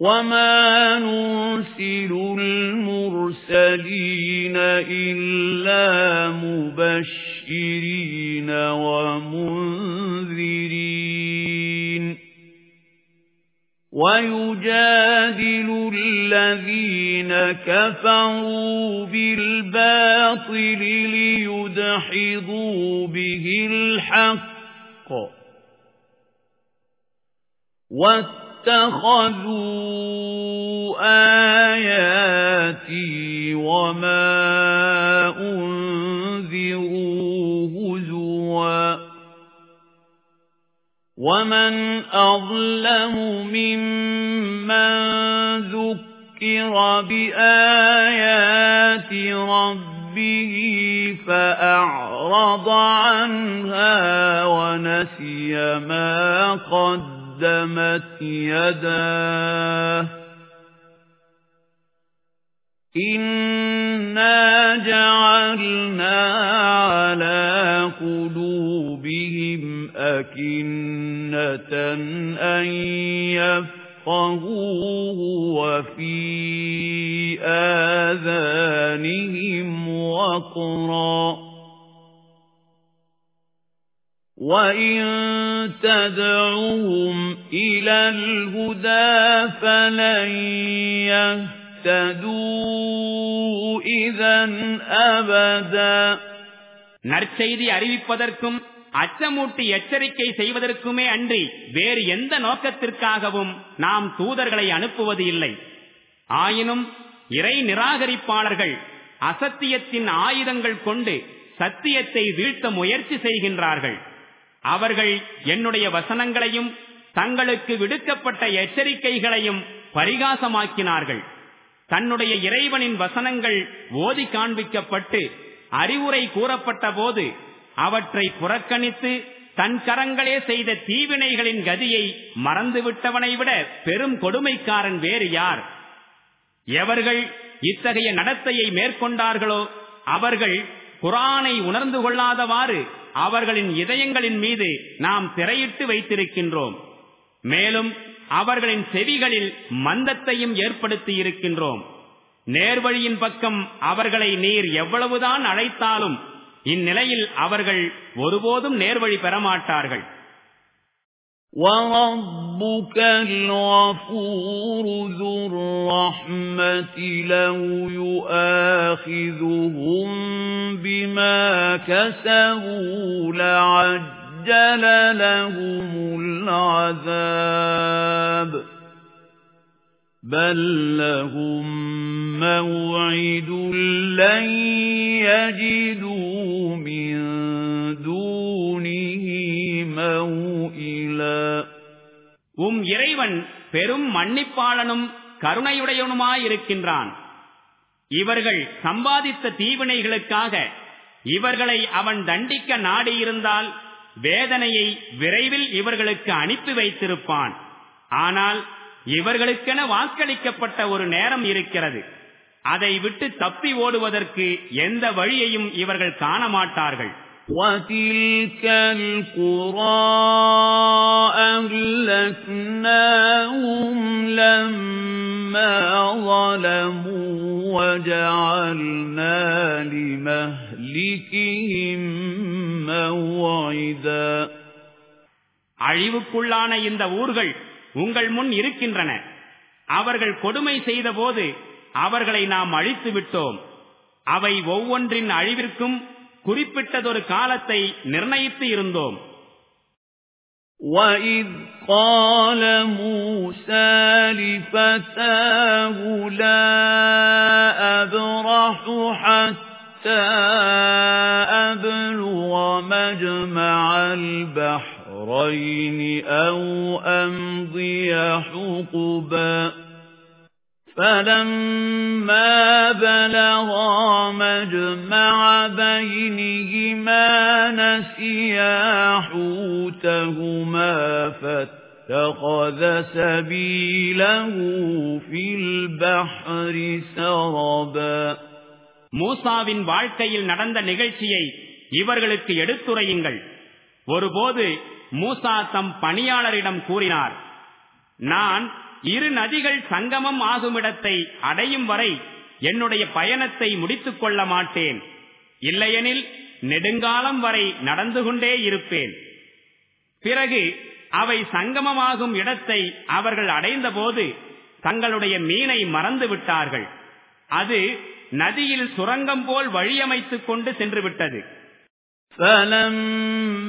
S1: وَمَا نُرْسِلُ الْمُرْسَلِينَ إِلَّا مُبَشِّرِينَ وَمُنذِرِينَ وَيُجَادِلُ الَّذِينَ كَفَرُوا بِالْبَاطِلِ لِيُدْحِضُوا بِهِ الْحَقَّ اتَّخَذُوا آيَاتِي وَمَا أُنذِرُوا هُزُوًا وَمَنْ أَظْلَمُ مِمَّنْ ذُكِّرَ بِآيَاتِ رَبِّهِ فَأَعْرَضَ عَنْهَا وَنَسِيَ مَا قَدَّمَ قدمت يداه إنا جعلنا على قلوبهم أكنة أن يفقهوه وفي آذانهم وقرا وَإِن تَدْعُهُمْ إِلَى الْهُدَى فَلَن يَهْتَدُوا إِذًا أَبَدًا
S2: நற்செய்தி அறிவிப்பதற்கும் அச்சமூட்டி எச்சரிக்கை செய்வதற்குமே அன்றி வேறு எந்த நோக்கத்திற்காகவும் நாம் தூதர்களை அனுப்புவது இல்லை. ஆயினும் இறை நிராகரிப்பாளர்கள் அசத்தியத்தின் ஆயுதங்கள் கொண்டு சத்தியத்தை வீழ்த்த முயற்சி செய்கின்றார்கள். அவர்கள் என்னுடைய வசனங்களையும் தங்களுக்கு விடுக்கப்பட்ட எச்சரிக்கைகளையும் பரிகாசமாக்கினார்கள். தன்னுடைய இறைவனின் வசனங்கள் ஓதி காண்பிக்கப்பட்டு அறிவுரை கூறப்பட்ட போது அவற்றை புறக்கணித்து தன் கரங்களே செய்த தீவினைகளின் கதியை மறந்துவிட்டவனை விட பெரும் கொடுமைக்காரன் வேறு யார்? எவர்கள் இத்தகைய நடத்தையை மேற்கொண்டார்களோ அவர்கள் குரானை உணர்ந்து கொள்ளாதவாறு அவர்களின் இதயங்களின் மீது நாம் திரையிட்டு வைத்திருக்கின்றோம். மேலும் அவர்களின் செவிகளில் மந்தத்தையும் ஏற்படுத்தி இருக்கின்றோம். நேர்வழியின் பக்கம் அவர்களை நீர் எவ்வளவுதான் அழைத்தாலும் இந்நிலையில் அவர்கள் ஒருபோதும் நேர்வழி பெறமாட்டார்கள்
S1: وَرَبُّكَ الْغَفُورُ ذُو الرَّحْمَةِ لَوْ يُؤَاخِذُهُم بِمَا كَسَبُوا لَعَجَّلَ لَهُمُ الْعَذَابَ بَل لَّهُم مَّوْعِدٌ لَّن يَجِدُوا مِن دُونِهِ مَوْئِلًا
S2: உம் இறைவன் பெரும் மன்னிப்பாளனும் கருணையுடையவனுமாயிருக்கின்றான் இவர்கள் சம்பாதித்த தீவினைகளுக்காக இவர்களை அவன் தண்டிக்க நாடியிருந்தால் வேதனையை விரைவில் இவர்களுக்கு அனுப்பி வைத்திருப்பான் ஆனால் இவர்களுக்கென வாக்களிக்கப்பட்ட ஒரு நேரம் இருக்கிறது அதை விட்டு தப்பி ஓடுவதற்கு எந்த வழியையும் இவர்கள் காண மாட்டார்கள்
S1: وَتِلْكَ الْقُرَى أَهْلَكْنَاهُمْ لَمَّا ظَلَمُوا وَجَعَلْنَا لِمَهْلِكِهِمْ مَوْعِدًا
S2: அழிவுக்குள்ளான இந்த ஊர்கள் உங்கள் முன் இருக்கின்றன அவர்கள் கொடுமை செய்தபோது அவர்களை நாம் அழித்து விட்டோம் அவை ஒவ்வொன்றின் அழிவிற்கும் குறிப்பிட்டதொரு காலத்தை நிர்ணயித்து இருந்தோம்
S1: وَإِذْ قَالَ مُوسَى لِفَتَاهُ لَا أَبْرَحُ حَتَّى أَبْلُغَ مَجْمَعَ الْبَحْرَيْنِ أَوْ أَمْضِيَ حُقُبًا فَلَمَّا بَلَغَا مَجْمَعَ بَيْنِهِمَا نَسِيَا حُوتَهُمَا فَاتَّخَذَ سَبِيلَهُ فِي الْبَحْرِ سَرَبًا
S2: மூசாவின் வாழ்க்கையில் நடந்த நிகழ்ச்சியை இவர்களுக்கு எடுத்துரையுங்கள் ஒருபோது மூசா தம் பணியாளரிடம் கூறினார் நான் இரு நதிகள் சங்கமம் ஆகுமிடத்தை அடையும் வரை என்னுடைய பயணத்தை முடித்துக் கொள்ள மாட்டேன். இல்லையெனில் நெடுங்காலம் வரை நடந்து கொண்டே இருப்பேன். பிறகு அவை சங்கமமாகும் இடத்தை அவர்கள் அடைந்தபோது தங்களுடைய மீனை மறந்து விட்டார்கள். அது நதியில் சுரங்கம் போல் வழியமைத்துக் கொண்டு சென்று விட்டது.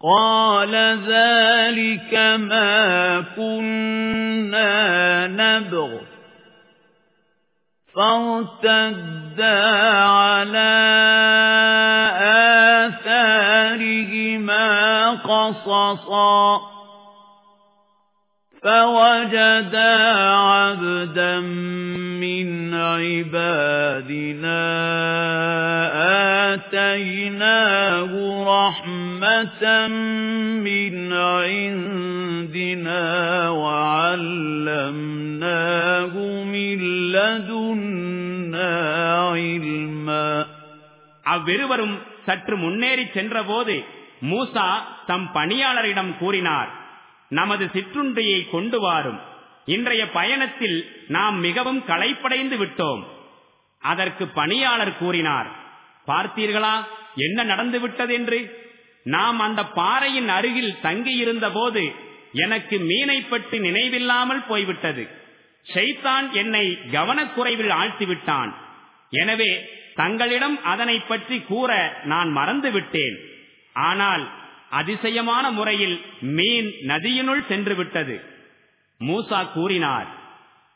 S1: قَالَ ذَلِكَ مَا كُنَّا نَبْغِ فَارْتَدَّا عَلَى آثَارِهِمَا قَصَصًا فَوَجَدَا عَبْدًا مِنْ عِبَادِنَا آتَيْنَاهُ رَحْمَةً مِنْ عِنْدِنَا وَعَلَّمْنَاهُ مِنْ لَدُنَّا عِلْمًا
S2: அவ்விருவரும் சற்று முன்னேறி சென்றபோது மூசா தம் பணியாளரிடம் கூறினார் நமது சிற்றுண்டியை கொண்டு வாரும் இன்றைய பயணத்தில் நாம் மிகவும் களைப்படைந்து விட்டோம் அதற்கு பணியாளர் கூறினார் பார்த்தீர்களா என்ன நடந்து விட்டது என்று நாம் அந்த பாறையின் அருகில் தங்கியிருந்த போது எனக்கு மீனை பற்றி நினைவில்லாமல் போய்விட்டது. ஷைத்தான் என்னை கவனக்குறைவில் ஆழ்த்திவிட்டான். எனவே தங்களிடம் அதனை பற்றி கூற நான் மறந்துவிட்டேன் ஆனால் அதிசயமான முறையில் மீன் நதியினுள் சென்று விட்டது. மூசா கூறினார்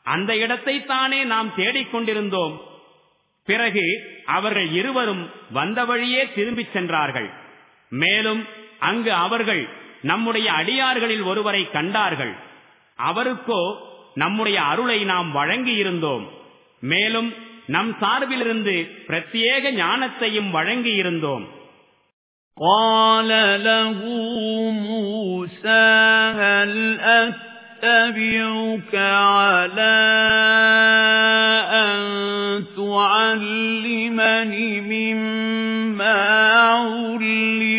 S2: அந்த இடத்தை தானே நாம் தேடிக்கொண்டிருந்தோம் பிறகு அவர்கள் இருவரும் வந்த வழியே திரும்பிச் சென்றார்கள். மேலும் அங்கு அவர்கள் நம்முடைய அடியார்களில் ஒருவரை கண்டார்கள் அவருக்கோ நம்முடைய அருளை நாம் வழங்கியிருந்தோம் மேலும் நம் சார்பிலிருந்து பிரத்யேக ஞானத்தையும் வழங்கியிருந்தோம்
S1: قال له موسى هل أتبعك على أن تعلمني مما علمت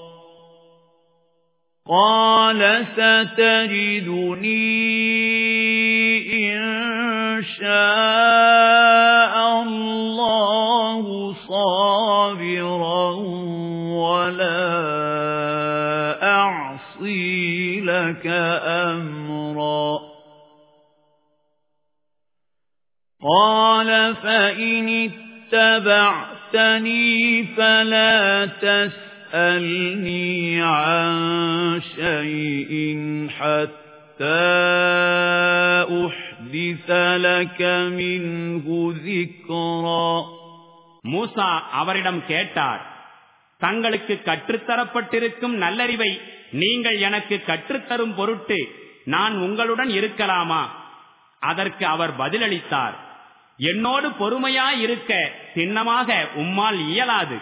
S1: قال ستجدني إن شاء الله صابرا ولا لك أمرا قال فإن اتبعتني فلا تسألني عن شيء حتى أحدث لك منه ذكرا
S2: மூசா அவரிடம் கேட்டார் தங்களுக்கு கற்றுத்தரப்பட்டிருக்கும் நல்லறிவை நீங்கள் எனக்கு கற்றுத்தரும் பொருட்டு நான் உங்களுடன் இருக்கலாமா அதற்கு அவர் பதிலளித்தார் என்னோடு பொறுமையாயிருக்க சின்னமாக உம்மால் இயலாது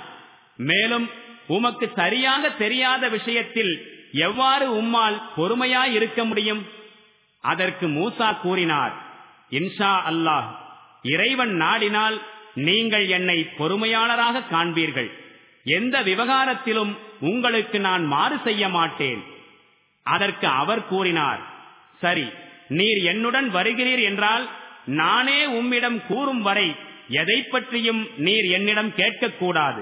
S2: மேலும் உமக்கு சரியாக தெரியாத விஷயத்தில் எவ்வாறு உம்மால் பொறுமையாயிருக்க முடியும்? அதற்கு மூசா கூறினார் இன்ஷா அல்லாஹ் இறைவன் நாடினால் நீங்கள் என்னை பொறுமையாளராக காண்பீர்கள். எந்த விவகாரத்திலும் உங்களுக்கு நான் மாறு செய்ய மாட்டேன். அதற்கு அவர் கூறினார் சரி நீர் என்னுடன் வருகிறீர் என்றால் நானே உம்மிடம் கூறும் வரை எதை பற்றியும் நீர் என்னிடம் கேட்கக்கூடாது.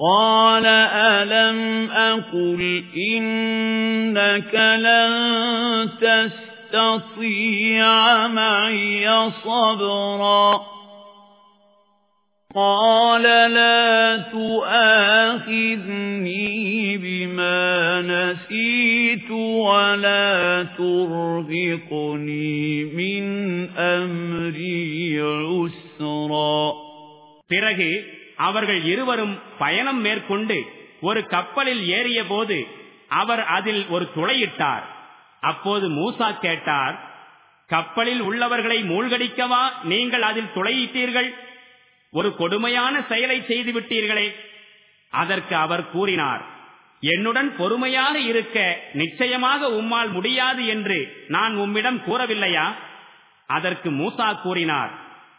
S1: قال ألم أقل إنك لن تستطيع تستطيع معي صبرا قال لا تؤاخذني بما نسيت ولا ترهقني من أمري عسرا
S2: பிறகு அவர்கள் இருவரும் பயணம் மேற்கொண்டு ஒரு கப்பலில் ஏறிய போது அவர் அதில் ஒரு துளையிட்டார். அப்போது மூசா கேட்டார் கப்பலில் உள்ளவர்களை மூழ்கடிக்கவா? நீங்கள் அதில் துளையிட்டீர்கள். ஒரு கொடுமையான செயலை செய்து விட்டீர்களே அதற்கு அவர் கூறினார் என்னுடன் பொறுமையாக இருக்க நிச்சயமாக உம்மால் முடியாது என்று நான் உம்மிடம் கூறவில்லையா? அதற்கு மூசா கூறினார்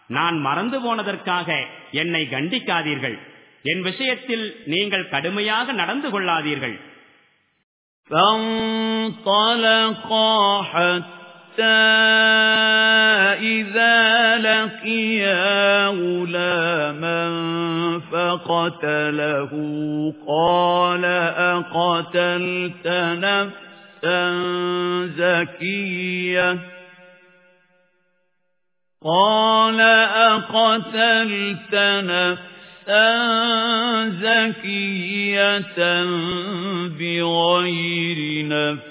S2: நான் மறந்து போனதற்காக என்னை கண்டிக்காதீர்கள் என் விஷயத்தில் நீங்கள் கடுமையாக நடந்து கொள்ளாதீர்கள்
S1: فانطلقا حتى إذا لقيا غلاما فقتله قال أقتلت نفسا زكية قال أقتلت نفسا زكية بغير نفس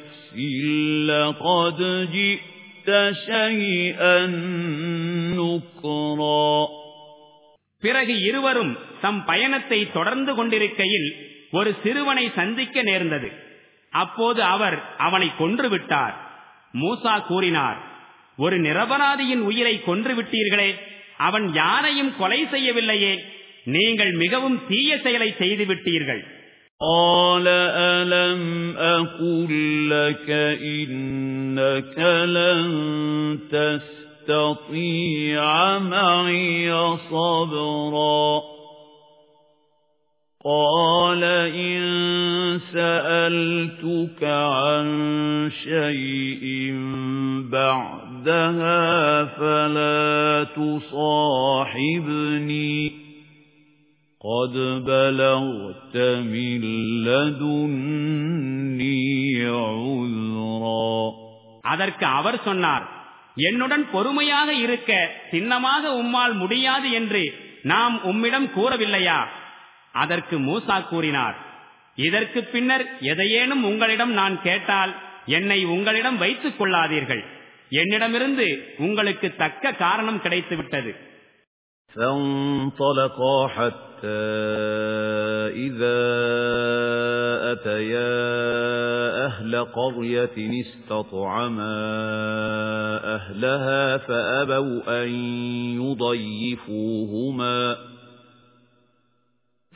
S1: لقد جئت شيئا نكرا
S2: பிறகு இருவரும் தம் பயணத்தை தொடர்ந்து கொண்டிருக்கையில் ஒரு சிறுவனை சந்திக்க நேர்ந்தது அப்போது அவர் அவனை கொன்று விட்டார் மூசா கூறினார் ஒரு நிரபராதியின் உயிரை கொன்று விட்டீர்களே அவன் யாரையும் கொலை செய்யவில்லையே நீங்கள் மிகவும் தீய செயலை செய்துவிட்டீர்கள்
S1: قال ألم أقل لك إنك لن تستطيع معي صبرا قال إن سألتك عن شيء بعدها فلا تصاحبني قد بلغت من لدني عذرا
S2: அதற்கு அவர் சொன்னார் என்னுடன் பொறுமையாக இருக்க சின்னமாக உம்மால் முடியாது என்று நாம் உம்மிடம் கூறவில்லையா அதற்கு மூசா கூறினார் இதற்கு பின்னர் எதையேனும் உங்களிடம் நான் கேட்டால் என்னை உங்களிடம் வைத்துக் கொள்ளாதீர்கள் என்னிடமிருந்து உங்களுக்கு தக்க காரணம் கிடைத்துவிட்டது
S1: فانطلقا حتى إذا أتيا أهل قرية استطعما أهلها فأبوا أن يضيفوهما فأبوا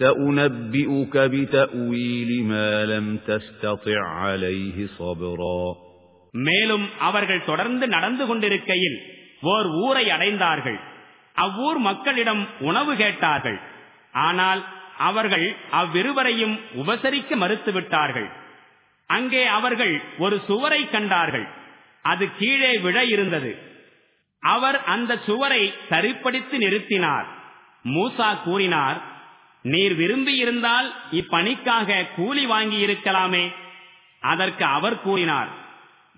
S1: سأنبئك بتأويل ما لم تستطع عليه صبرا
S2: மேலும் அவர்கள் தொடர்ந்து நடந்து கொண்டிருக்கையில் ஓர் ஊரை அடைந்தார்கள் அவ்வூர் மக்களிடம் உணவு கேட்டார்கள் ஆனால் அவர்கள் அவ்விருவரையும் உபசரிக்க மறுத்துவிட்டார்கள் அங்கே அவர்கள் ஒரு சுவரை கண்டார்கள் அது கீழே விழ இருந்தது அவர் அந்த சுவரை சரிப்படுத்தி நிறுத்தினார் மூசா கூறினார் நீர் விரும்பி இருந்தால் இப்பணிக்காக கூலி வாங்கி இருக்கலாமே அதற்கு அவர் கூறினார்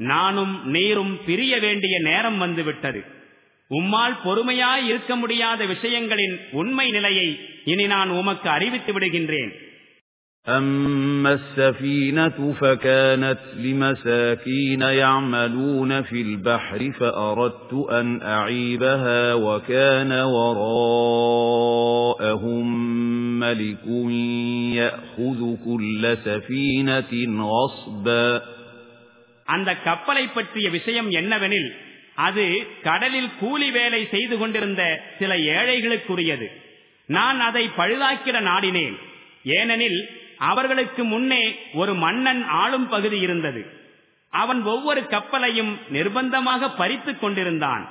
S2: நானும் நீரும் பிரிய வேண்டிய நேரம் வந்துவிட்டது உம்மால் பொறுமையாய் இருக்க முடியாத விஷயங்களின் உண்மை நிலையை இனி நான் உமக்கு அறிவித்து விடுகின்றேன்
S1: أما السفينة فكانت لمساكين يعملون في البحر فأردت أن أعيبها وكان وراءهم ملك يأخذ كل سفينة غصبا
S2: அந்த கப்பலை பற்றிய விஷயம் என்னவெனில் அது கடலில் கூலி வேலை செய்து கொண்டிருந்த சில ஏழைகளுக்குரியது நான் அதை பழுதாக்கிட நாடினேன் ஏனெனில் அவர்களுக்கு முன்னே ஒரு மன்னன் ஆளும் பகுதி இருந்தது அவன் ஒவ்வொரு கப்பலையும் நிர்பந்தமாக பறித்துக் கொண்டிருந்தான்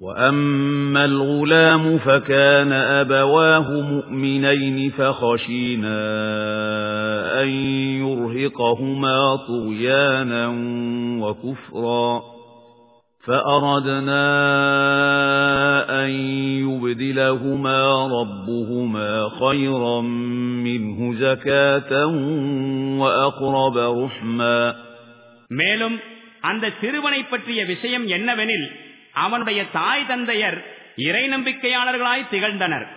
S1: وَأَمَّا الْغُلَامُ فَكَانَ أَبَوَاهُ مُؤْمِنَيْنِ فَخَشِينَا أَن يُرْهِقَهُمَا طُغْيَانًا وَكُفْرًا فَأَرَدْنَا أَن يُبْدِلَهُمَا رَبُّهُمَا خَيْرًا مِنْهُ زَكَاةً وَأَقْرَبَ رُحْمًا
S2: மேலும் அந்த சிறுவனை பற்றிய விஷயம் என்னவெனில் அவனுடைய தாய் தந்தையர் இறை நம்பிக்கையாளர்களாய் திகழ்ந்தனர்.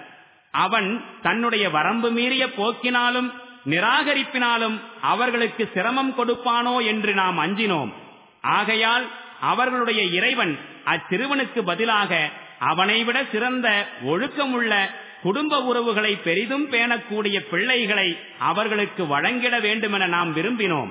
S2: அவன் தன்னுடைய வரம்பு மீறிய போக்கினாலும் நிராகரிப்பினாலும் அவர்களுக்கு சிரமம் கொடுப்பானோ என்று நாம் அஞ்சினோம். ஆகையால் அவர்களுடைய இறைவன் அச்சிறுவனுக்கு பதிலாக அவனை விட சிறந்த ஒழுக்கமுள்ள குடும்ப உறவுகளை பெரிதும் பேணக்கூடிய பிள்ளைகளை அவர்களுக்கு வழங்கிட வேண்டுமென நாம் விரும்பினோம்.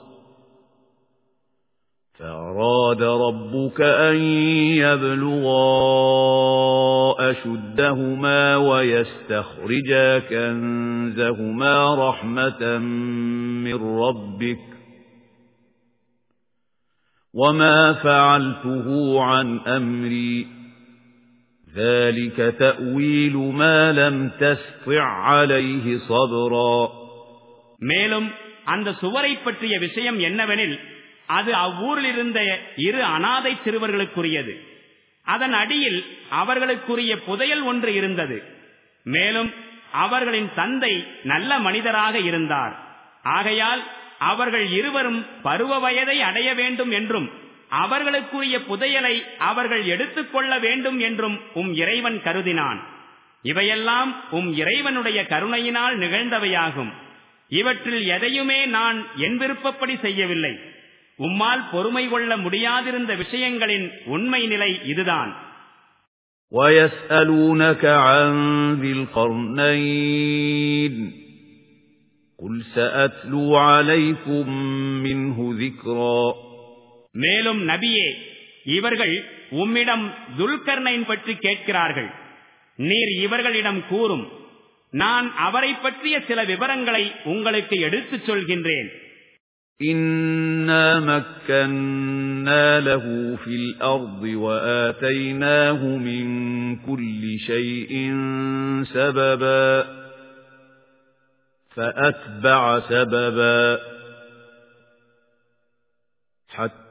S1: فأراد ربك أن يبلغا أشدهما ويستخرجا كنزهما رحمة من ربك وما فعلته عن أمري ذلك تأويل ما لم تستع عليه صبرا
S2: மேலும் அந்த சுவரை பற்றிய விஷயம் என்னவெனில் அது அவ்வூரில் இருந்த இரு அனாதை சிறுவர்களுக்குரியது. அதன் அடியில் அவர்களுக்குரிய புதையல் ஒன்று இருந்தது. மேலும் அவர்களின் தந்தை நல்ல மனிதராக இருந்தார். ஆகையால் அவர்கள் இருவரும் பருவ வயதை அடைய வேண்டும் என்றும் அவர்களுக்குரிய புதையலை அவர்கள் எடுத்துக்கொள்ள வேண்டும் என்றும் உம் இறைவன் கருதினான். இவையெல்லாம் உம் இறைவனுடைய கருணையினால் நிகழ்ந்தவையாகும். இவற்றில் எதையுமே நான் என் விருப்பப்படி செய்யவில்லை. உம்மால் பொறுமை கொள்ள முடியாதிருந்த விஷயங்களின் உண்மை நிலை இதுதான்
S1: وَيَسْأَلُونَكَ عَنْ ذِي الْقَرْنَيْنِ قُلْ سَأَتْلُو عَلَيْكُمْ مِنْهُ ذِكْرًا
S2: மேலும் நபியே இவர்கள் உம்மிடம் துல்கர்ணைன் பற்றி கேட்கிறார்கள் நீர் இவர்களிடம் கூறும் நான் அவரை பற்றிய சில விவரங்களை உங்களுக்கு எடுத்துச் சொல்கின்றேன்
S1: إِنَّا مَكَّنَّا لَهُ فِي الْأَرْضِ وَآتَيْنَاهُ مِنْ كُلِّ شَيْءٍ سَبَبًا فَأَتْبَعَ سَبَبًا حَتَّى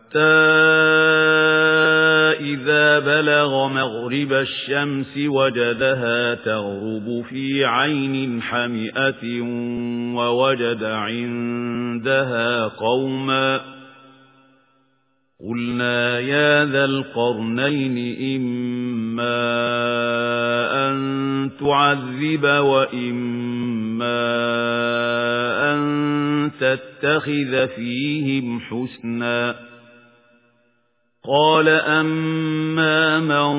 S1: إِذَا بَلَغَ مَغْرِبَ الشَّمْسِ وَجَدَهَا تَغْرُبُ فِي عَيْنٍ حَمِئَةٍ وَوَجَدَ عِندَهَا قَوْمًا قُلْنَا يَا ذَا الْقَرْنَيْنِ إِمَّا أَن تُعَذِّبَ وَإِمَّا أَن تَتَّخِذَ فِيهِمْ حُسْنًا قال أما من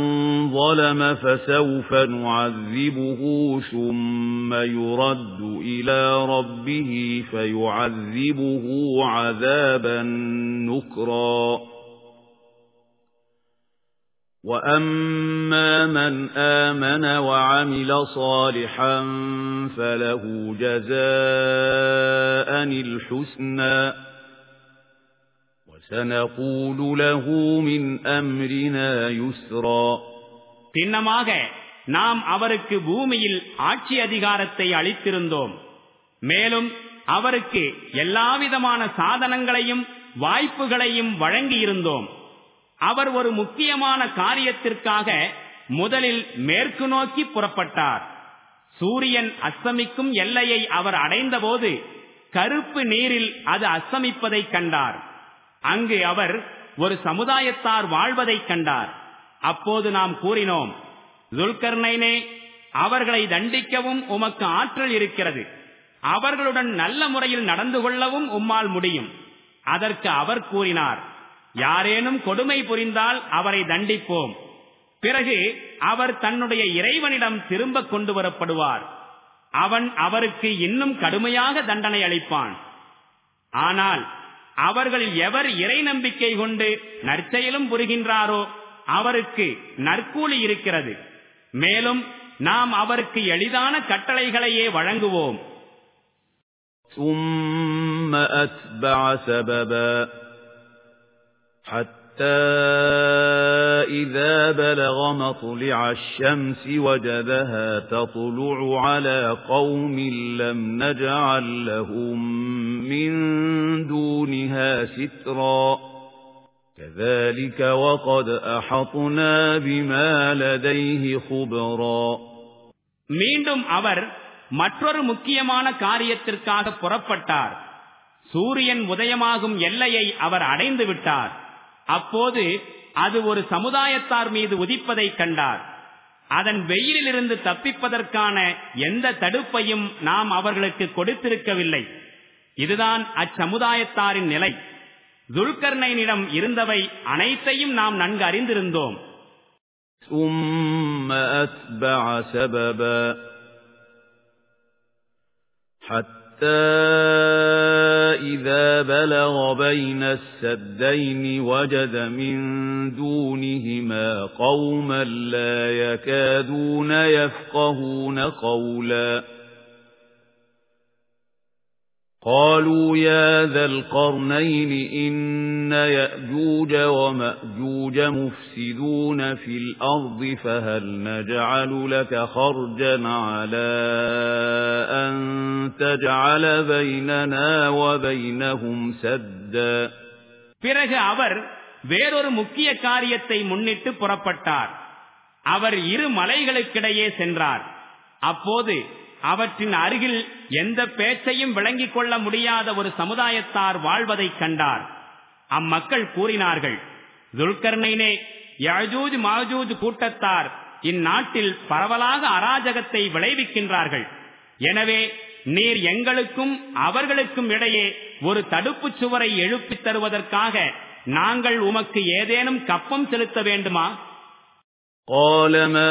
S1: ظلم فسوف نعذبه ثم يرد إلى ربه فيعذبه عذابا نكرا. وَأَمَّا مَنْ آمَنَ وَعَمِلَ صَالِحًا فَلَهُ جَزَاءً الْحُسْنَى. سنقول له من أمرنا يسرا
S2: பின்னமாக நாம் அவருக்கு பூமியில் ஆட்சி அதிகாரத்தை அளித்திருந்தோம் மேலும் அவருக்கு எல்லாவிதமான சாதனங்களையும் வாய்ப்புகளையும் வழங்கியிருந்தோம் அவர் ஒரு முக்கியமான காரியத்திற்காக முதலில் மேற்கு நோக்கி புறப்பட்டார் சூரியன் அஸ்தமிக்கும் எல்லையை அவர் அடைந்தபோது கருப்பு நீரில் அது அஸ்தமிப்பதைக் கண்டார் அங்கு அவர் ஒரு சமுதாயத்தார் வாழ்வதைக் கண்டார். அப்போது நாம் கூறினோம் துல்கர்ணைனே அவர்களை தண்டிக்கவும் உமக்கு ஆற்றல் இருக்கிறது. அவர்களுடன் நல்ல முறையில் நடந்து கொள்ளவும் உம்மால் முடியும். அதற்கு அவர் கூறினார் யாரேனும் கொடுமை புரிந்தால் அவரை தண்டிப்போம். பிறகு அவர் தன்னுடைய இறைவனிடம் திரும்ப கொண்டு வரப்படுவார் அவன் அவருக்கு இன்னும் கடுமையாக தண்டனை அளிப்பான். ஆனால் அவர்களில் எவர் இறை நம்பிக்கை கொண்டு நற்செயலும் புரிகின்றாரோ அவருக்கு நற்கூலி இருக்கிறது மேலும் நாம் அவருக்கு எளிதான கட்டளைகளையே வழங்குவோம்
S1: ثم أتبع سببا حتى إذا بلغ مطلع الشمس وجدها تطلع على قوم لم نجعل لهم من دونها سترا كذلك وقد أحطنا بما لديه خبرا
S2: மீண்டும் அவர் மற்றொரு முக்கியமான காரியத்திற்காக புறப்பட்டார் சூரியன் உதயமாகும் எல்லையை அவர் அடைந்து விட்டார் அப்போது அது ஒரு சமுதாயத்தார் மீது உதிப்பதை கண்டார் அதன் வெயிலிலிருந்து தப்பிப்பதற்கான எந்த தடுப்பையும் நாம் அவர்களுக்கு கொடுத்திருக்கவில்லை இதுதான் அச்சமுதாயத்தாரின் நிலை துல்கர்ணைனிடம் இருந்தவை அனைத்தையும் நாம் நன்கு அறிந்திருந்தோம்
S1: ثم أتبع سببا حتى إذا بلغ بين السدين وجد من دونهما قوما لا يكادون يفقهون قولا قالوا يا ذا القرنين إن يأجوج ومأجوج مفسدون في الأرض فهل نجعل لك خرجا على أن تجعل بيننا وبينهم سدا
S2: பிறகு அவர் வேறொரு முக்கிய காரியத்தை முன்னிட்டு புறப்பட்டார் அவர் இரு மலைகளுக்கிடையே சென்றார் அப்போது அவற்றின் அருகில் எந்த பேச்சையும் விளங்கிக் கொள்ள முடியாத ஒரு சமுதாயத்தார் வாழ்வதைக் கண்டார் அம்மக்கள் கூறினார்கள் துல்கர்ணைனே யாஜூஜ் மாஜூஜ் கூட்டத்தார் இந்நாட்டில் பரவலாக அராஜகத்தை விளைவிக்கின்றார்கள் எனவே நீர் எங்களுக்கும் அவர்களுக்கும் இடையே ஒரு தடுப்புச் சுவரை எழுப்பித் தருவதற்காக நாங்கள் உமக்கு ஏதேனும் கப்பம் செலுத்த வேண்டுமா
S1: قال ما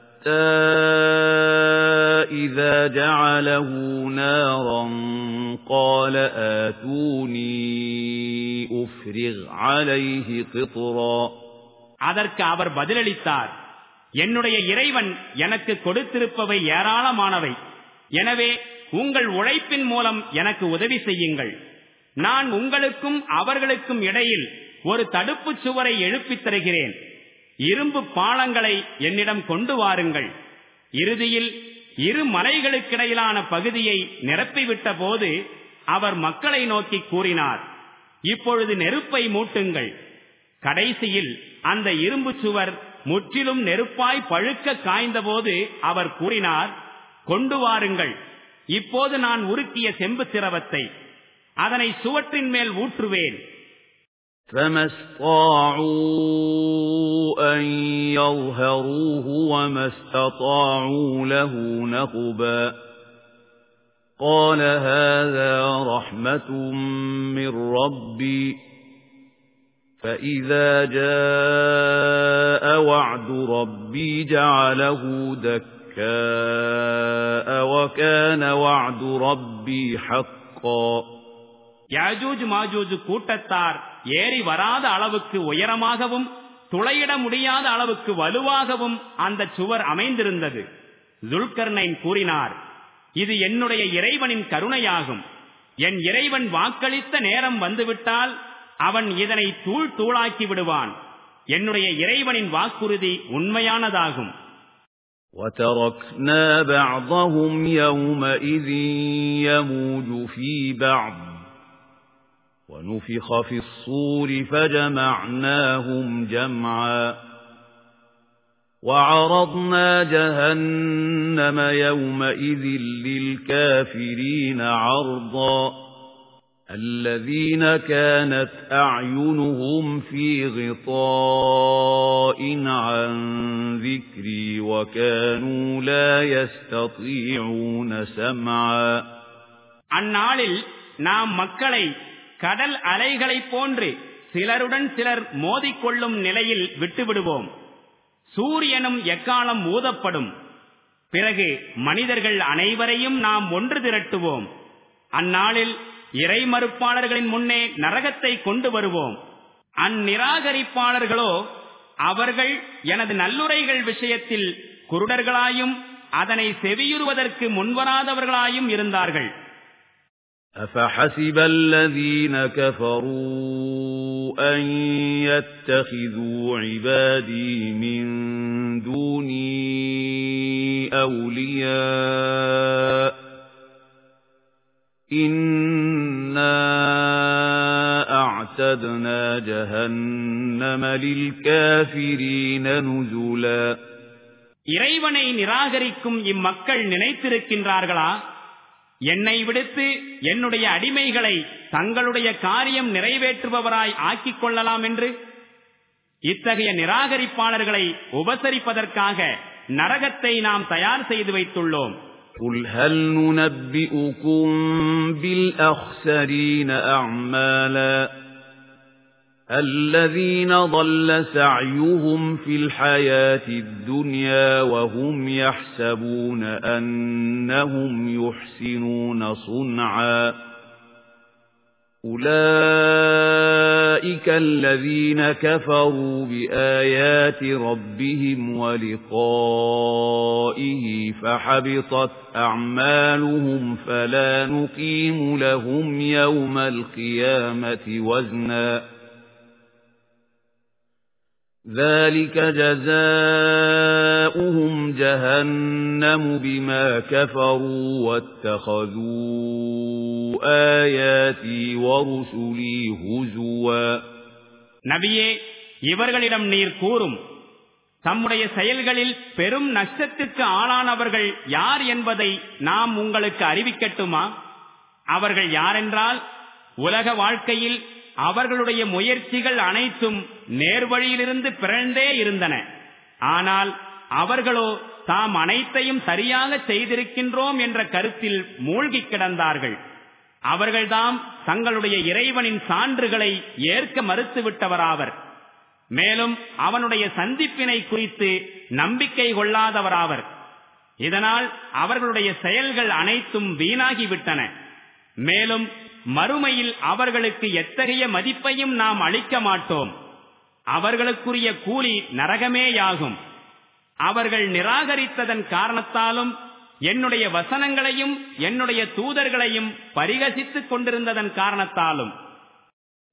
S1: إذا جعله نارا قال آتوني أفرغ عليه قطرا
S2: அதற்கு அவர் பதிலளித்தார் என்னுடைய இறைவன் எனக்கு கொடுத்திருப்பவை ஏராளமானவை எனவே உங்கள் உழைப்பின் மூலம் எனக்கு உதவி செய்யுங்கள் நான் உங்களுக்கும் அவர்களுக்கும் இடையில் ஒரு தடுப்புச் சுவரை எழுப்பித் தருகிறேன் இரும்பு பாலங்களை என்னிடம் கொண்டு வாருங்கள். இறுதியில் இரு மலைகளுக்கிடையிலான பகுதியை நிரப்பிவிட்ட போது அவர் மக்களை நோக்கி கூறினார் இப்பொழுது நெருப்பை மூட்டுங்கள். கடைசியில் அந்த இரும்பு சுவர் முற்றிலும் நெருப்பாய் பழுக்க காய்ந்தபோது அவர் கூறினார் கொண்டு வாருங்கள். இப்போது நான் உருக்கிய செம்பு திரவத்தை அதனை சுவற்றின் மேல் ஊற்றுவேன்.
S1: فما استطاعوا أن يظهروه وما استطاعوا له نقبا قال هذا رحمة من ربي فإذا جاء وعد ربي جعله دكاء وكان وعد ربي حقا
S2: யாஜூஜ் மாஜூஜ் கூட்டத்தார் ஏறி வராத அளவுக்கு உயரமாகவும் துளையிட முடியாத அளவுக்கு வலுவாகவும் அந்த சுவர் அமைந்திருந்தது துல்கர்னைன் கூறினார் இது என்னுடைய இறைவனின் கருணையாகும் என் இறைவன் வாக்களித்த நேரம் வந்துவிட்டால் அவன் இதனை தூள் தூளாக்கி விடுவான் என்னுடைய இறைவனின் வாக்குறுதி உண்மையானதாகும்
S1: وتركنا بعضهم يومئذ يموج في بعض ونفخ في الصور فجمعناهم جمعا وعرضنا جهنم يومئذ للكافرين عرضا الذين كانت أعينهم في غطاء عن ذكري وكانوا لا يستطيعون سمعا
S2: அந்நாளில் நாம் மக்களை கடல் அலைகளைப் போன்று சிலருடன் சிலர் மோதிக்கொள்ளும் நிலையில் விட்டுவிடுவோம். சூரியனும் எக்காலம் ஊதப்படும். பிறகு மனிதர்கள் அனைவரையும் நாம் ஒன்று திரட்டுவோம். அந்நாளில் இறை மறுப்பாளர்களின் முன்னே நரகத்தை கொண்டு வருவோம். அந்நிராகரிப்பாளர்களோ அவர்கள் எனது நல்லுரைகள் விஷயத்தில் குருடர்களாயும் அதனை செவியுறுவதற்கு முன்வராதவர்களாயும் இருந்தார்கள்.
S1: أفحسب الذين كفروا أن يتخذوا عبادي من دوني أولياء إنا أعتدنا جهنم للكافرين نزلا
S2: இறைவனை நிராகரிக்கும் இம்மக்கள் நினைத்திருக்கின்றார்களா என்னை விடுத்து என்னுடைய அடிமைகளை தங்களுடைய காரியம் நிறைவேற்றுபவராய் ஆக்கிக் கொள்ளலாம் என்று இத்தகைய நிராகரிப்பாளர்களை உபசரிப்பதற்காக நரகத்தை நாம் தயார் செய்து வைத்துள்ளோம்
S1: قل هل ننبئكم بالأخسرين أعمالا الذين ضل سعيهم في الحياة الدنيا وهم يحسبون أنهم يحسنون صنعا. أُولَئِكَ الَّذِينَ كَفَرُوا بِآيَاتِ رَبِّهِمْ وَلِقَائِهِ فَحَبِطَتْ أَعْمَالُهُمْ فَلَا نُقِيمُ لَهُمْ يَوْمَ الْقِيَامَةِ وَزْنًا. ذَلِكَ جَزَاؤُهُمْ جَهَنَّمُ بِمَا كَفَرُوا وَاتَّخَذُوا آيَاتِي وَرُسُلِي هُزُوًا
S2: நபியே இவர்களிடம் நீர் கூறும் தம்முடைய செயல்களில் பெரும் நஷ்டத்திற்கு ஆளானவர்கள் யார் என்பதை நாம் உங்களுக்கு அறிவிக்கட்டுமா அவர்கள் யாரென்றால் உலக வாழ்க்கையில் அவர்களுடைய முயற்சிகள் அனைத்தும் நேர்வழியிலிருந்து பிறந்தே இருந்தன. ஆனால் அவர்களோ தாம் அனைத்தையும் சரியாக செய்திருக்கின்றோம் என்ற கருத்தில் மூழ்கி கிடந்தார்கள். அவர்கள்தாம் தங்களுடைய இறைவனின் சான்றுகளை ஏற்க மறுத்துவிட்டவராவர். மேலும் அவனுடைய சந்திப்பினை குறித்து நம்பிக்கை கொள்ளாதவராவர். இதனால் அவர்களுடைய செயல்கள் அனைத்தும் வீணாகிவிட்டன. மேலும் மறுமையில் அவர்களுக்கு எத்தகைய மதிப்பையும் நாம் அளிக்க மாட்டோம். அவர்களுக்குரிய கூலி நரகமேயாகும் அவர்கள் நிராகரித்ததன் காரணத்தாலும் என்னுடைய வசனங்களையும் என்னுடைய தூதர்களையும் பரிகசித்துக் கொண்டிருந்ததன் காரணத்தாலும்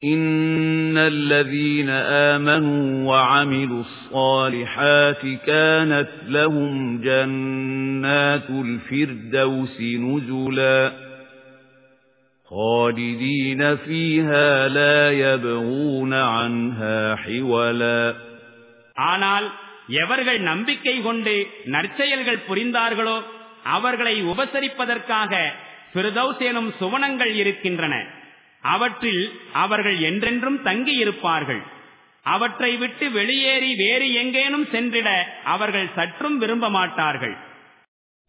S1: إِنَّ الَّذِينَ آمَنُوا وَعَمِلُوا الصَّالِحَاتِ كَانَتْ لَهُمْ جَنَّاتُ الْفِرْدَوْسِ نُزُلًا خالدين فيها لا يبغون عنها حولا
S2: ஆனால் எவர்கள் நம்பிக்கை கொண்டு நற்செயல்கள் புரிந்தார்களோ அவர்களை உபசரிப்பதற்காக பிரதௌஸ் எனும் சுவனங்கள் இருக்கின்றன அவற்றில் அவர்கள் என்றென்றும் தங்கி இருப்பார்கள் அவற்றை விட்டு வெளியேறி வேறு எங்கேனும் சென்றிட அவர்கள் சற்றும் விரும்ப மாட்டார்கள்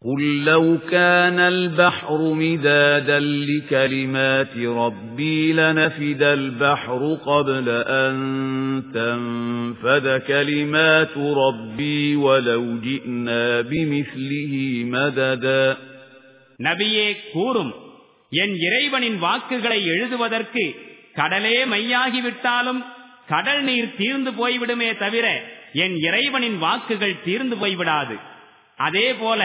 S1: قُل لَّوْ كَانَ الْبَحْرُ مِدَادًا لِّكَلِمَاتِ رَبِّي لَنَفِدَ الْبَحْرُ قَبْلَ أَن تَنفَدَ كَلِمَاتُ رَبِّي وَلَوْ جِئْنَا بِمِثْلِهِ مَدَدًا
S2: நபியே கூறும் என் இறைவனின் வாக்குகளை எழுதுவதற்கு கடலே மையாகிவிட்டாலும் கடல் நீர் தீர்ந்து போய்விடுமே தவிர என் இறைவனின் வாக்குகள் தீர்ந்து போய்விடாது அதே போல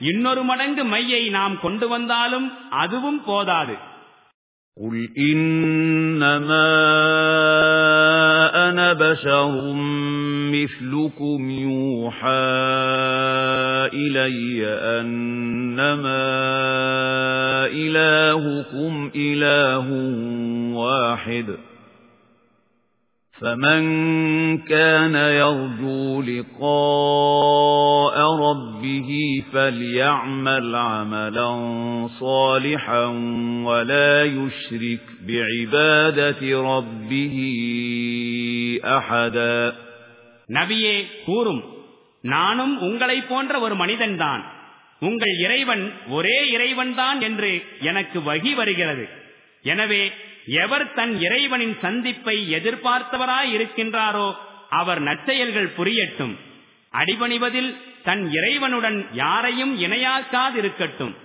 S2: இன்னொரு மடங்கு மையை நாம் கொண்டு வந்தாலும் அதுவும் போதாது
S1: قُلْ إِنَّمَا أَنَا بَشَرٌ مِثْلُكُمْ يُوحَى إِلَيَّ أَنَّمَا إِلَٰهُكُمْ إِلَٰهٌ وَاحِدٌ فَمَن كَانَ يَرْجُو لِقَاءَ رَبِّهِ فَلْيَعْمَلْ عَمَلًا صَالِحًا وَلَا يُشْرِكْ بِعِبَادَةِ رَبِّهِ أَحَدًا
S2: நபியே கூறும் நானும் உங்களைப் போன்ற ஒரு மனிதன்தான் உங்கள் இறைவன் ஒரே இறைவன்தான் என்று எனக்கு வகி வருகிறது எனவே எவர் தன் இறைவனின் சந்திப்பை எதிர்பார்த்தவராய் இருக்கின்றாரோ அவர் நற்செயல்கள் புரியட்டும். அடிபணிவதில் தன் இறைவனுடன் யாரையும் இணையாக்காதிருக்கட்டும்.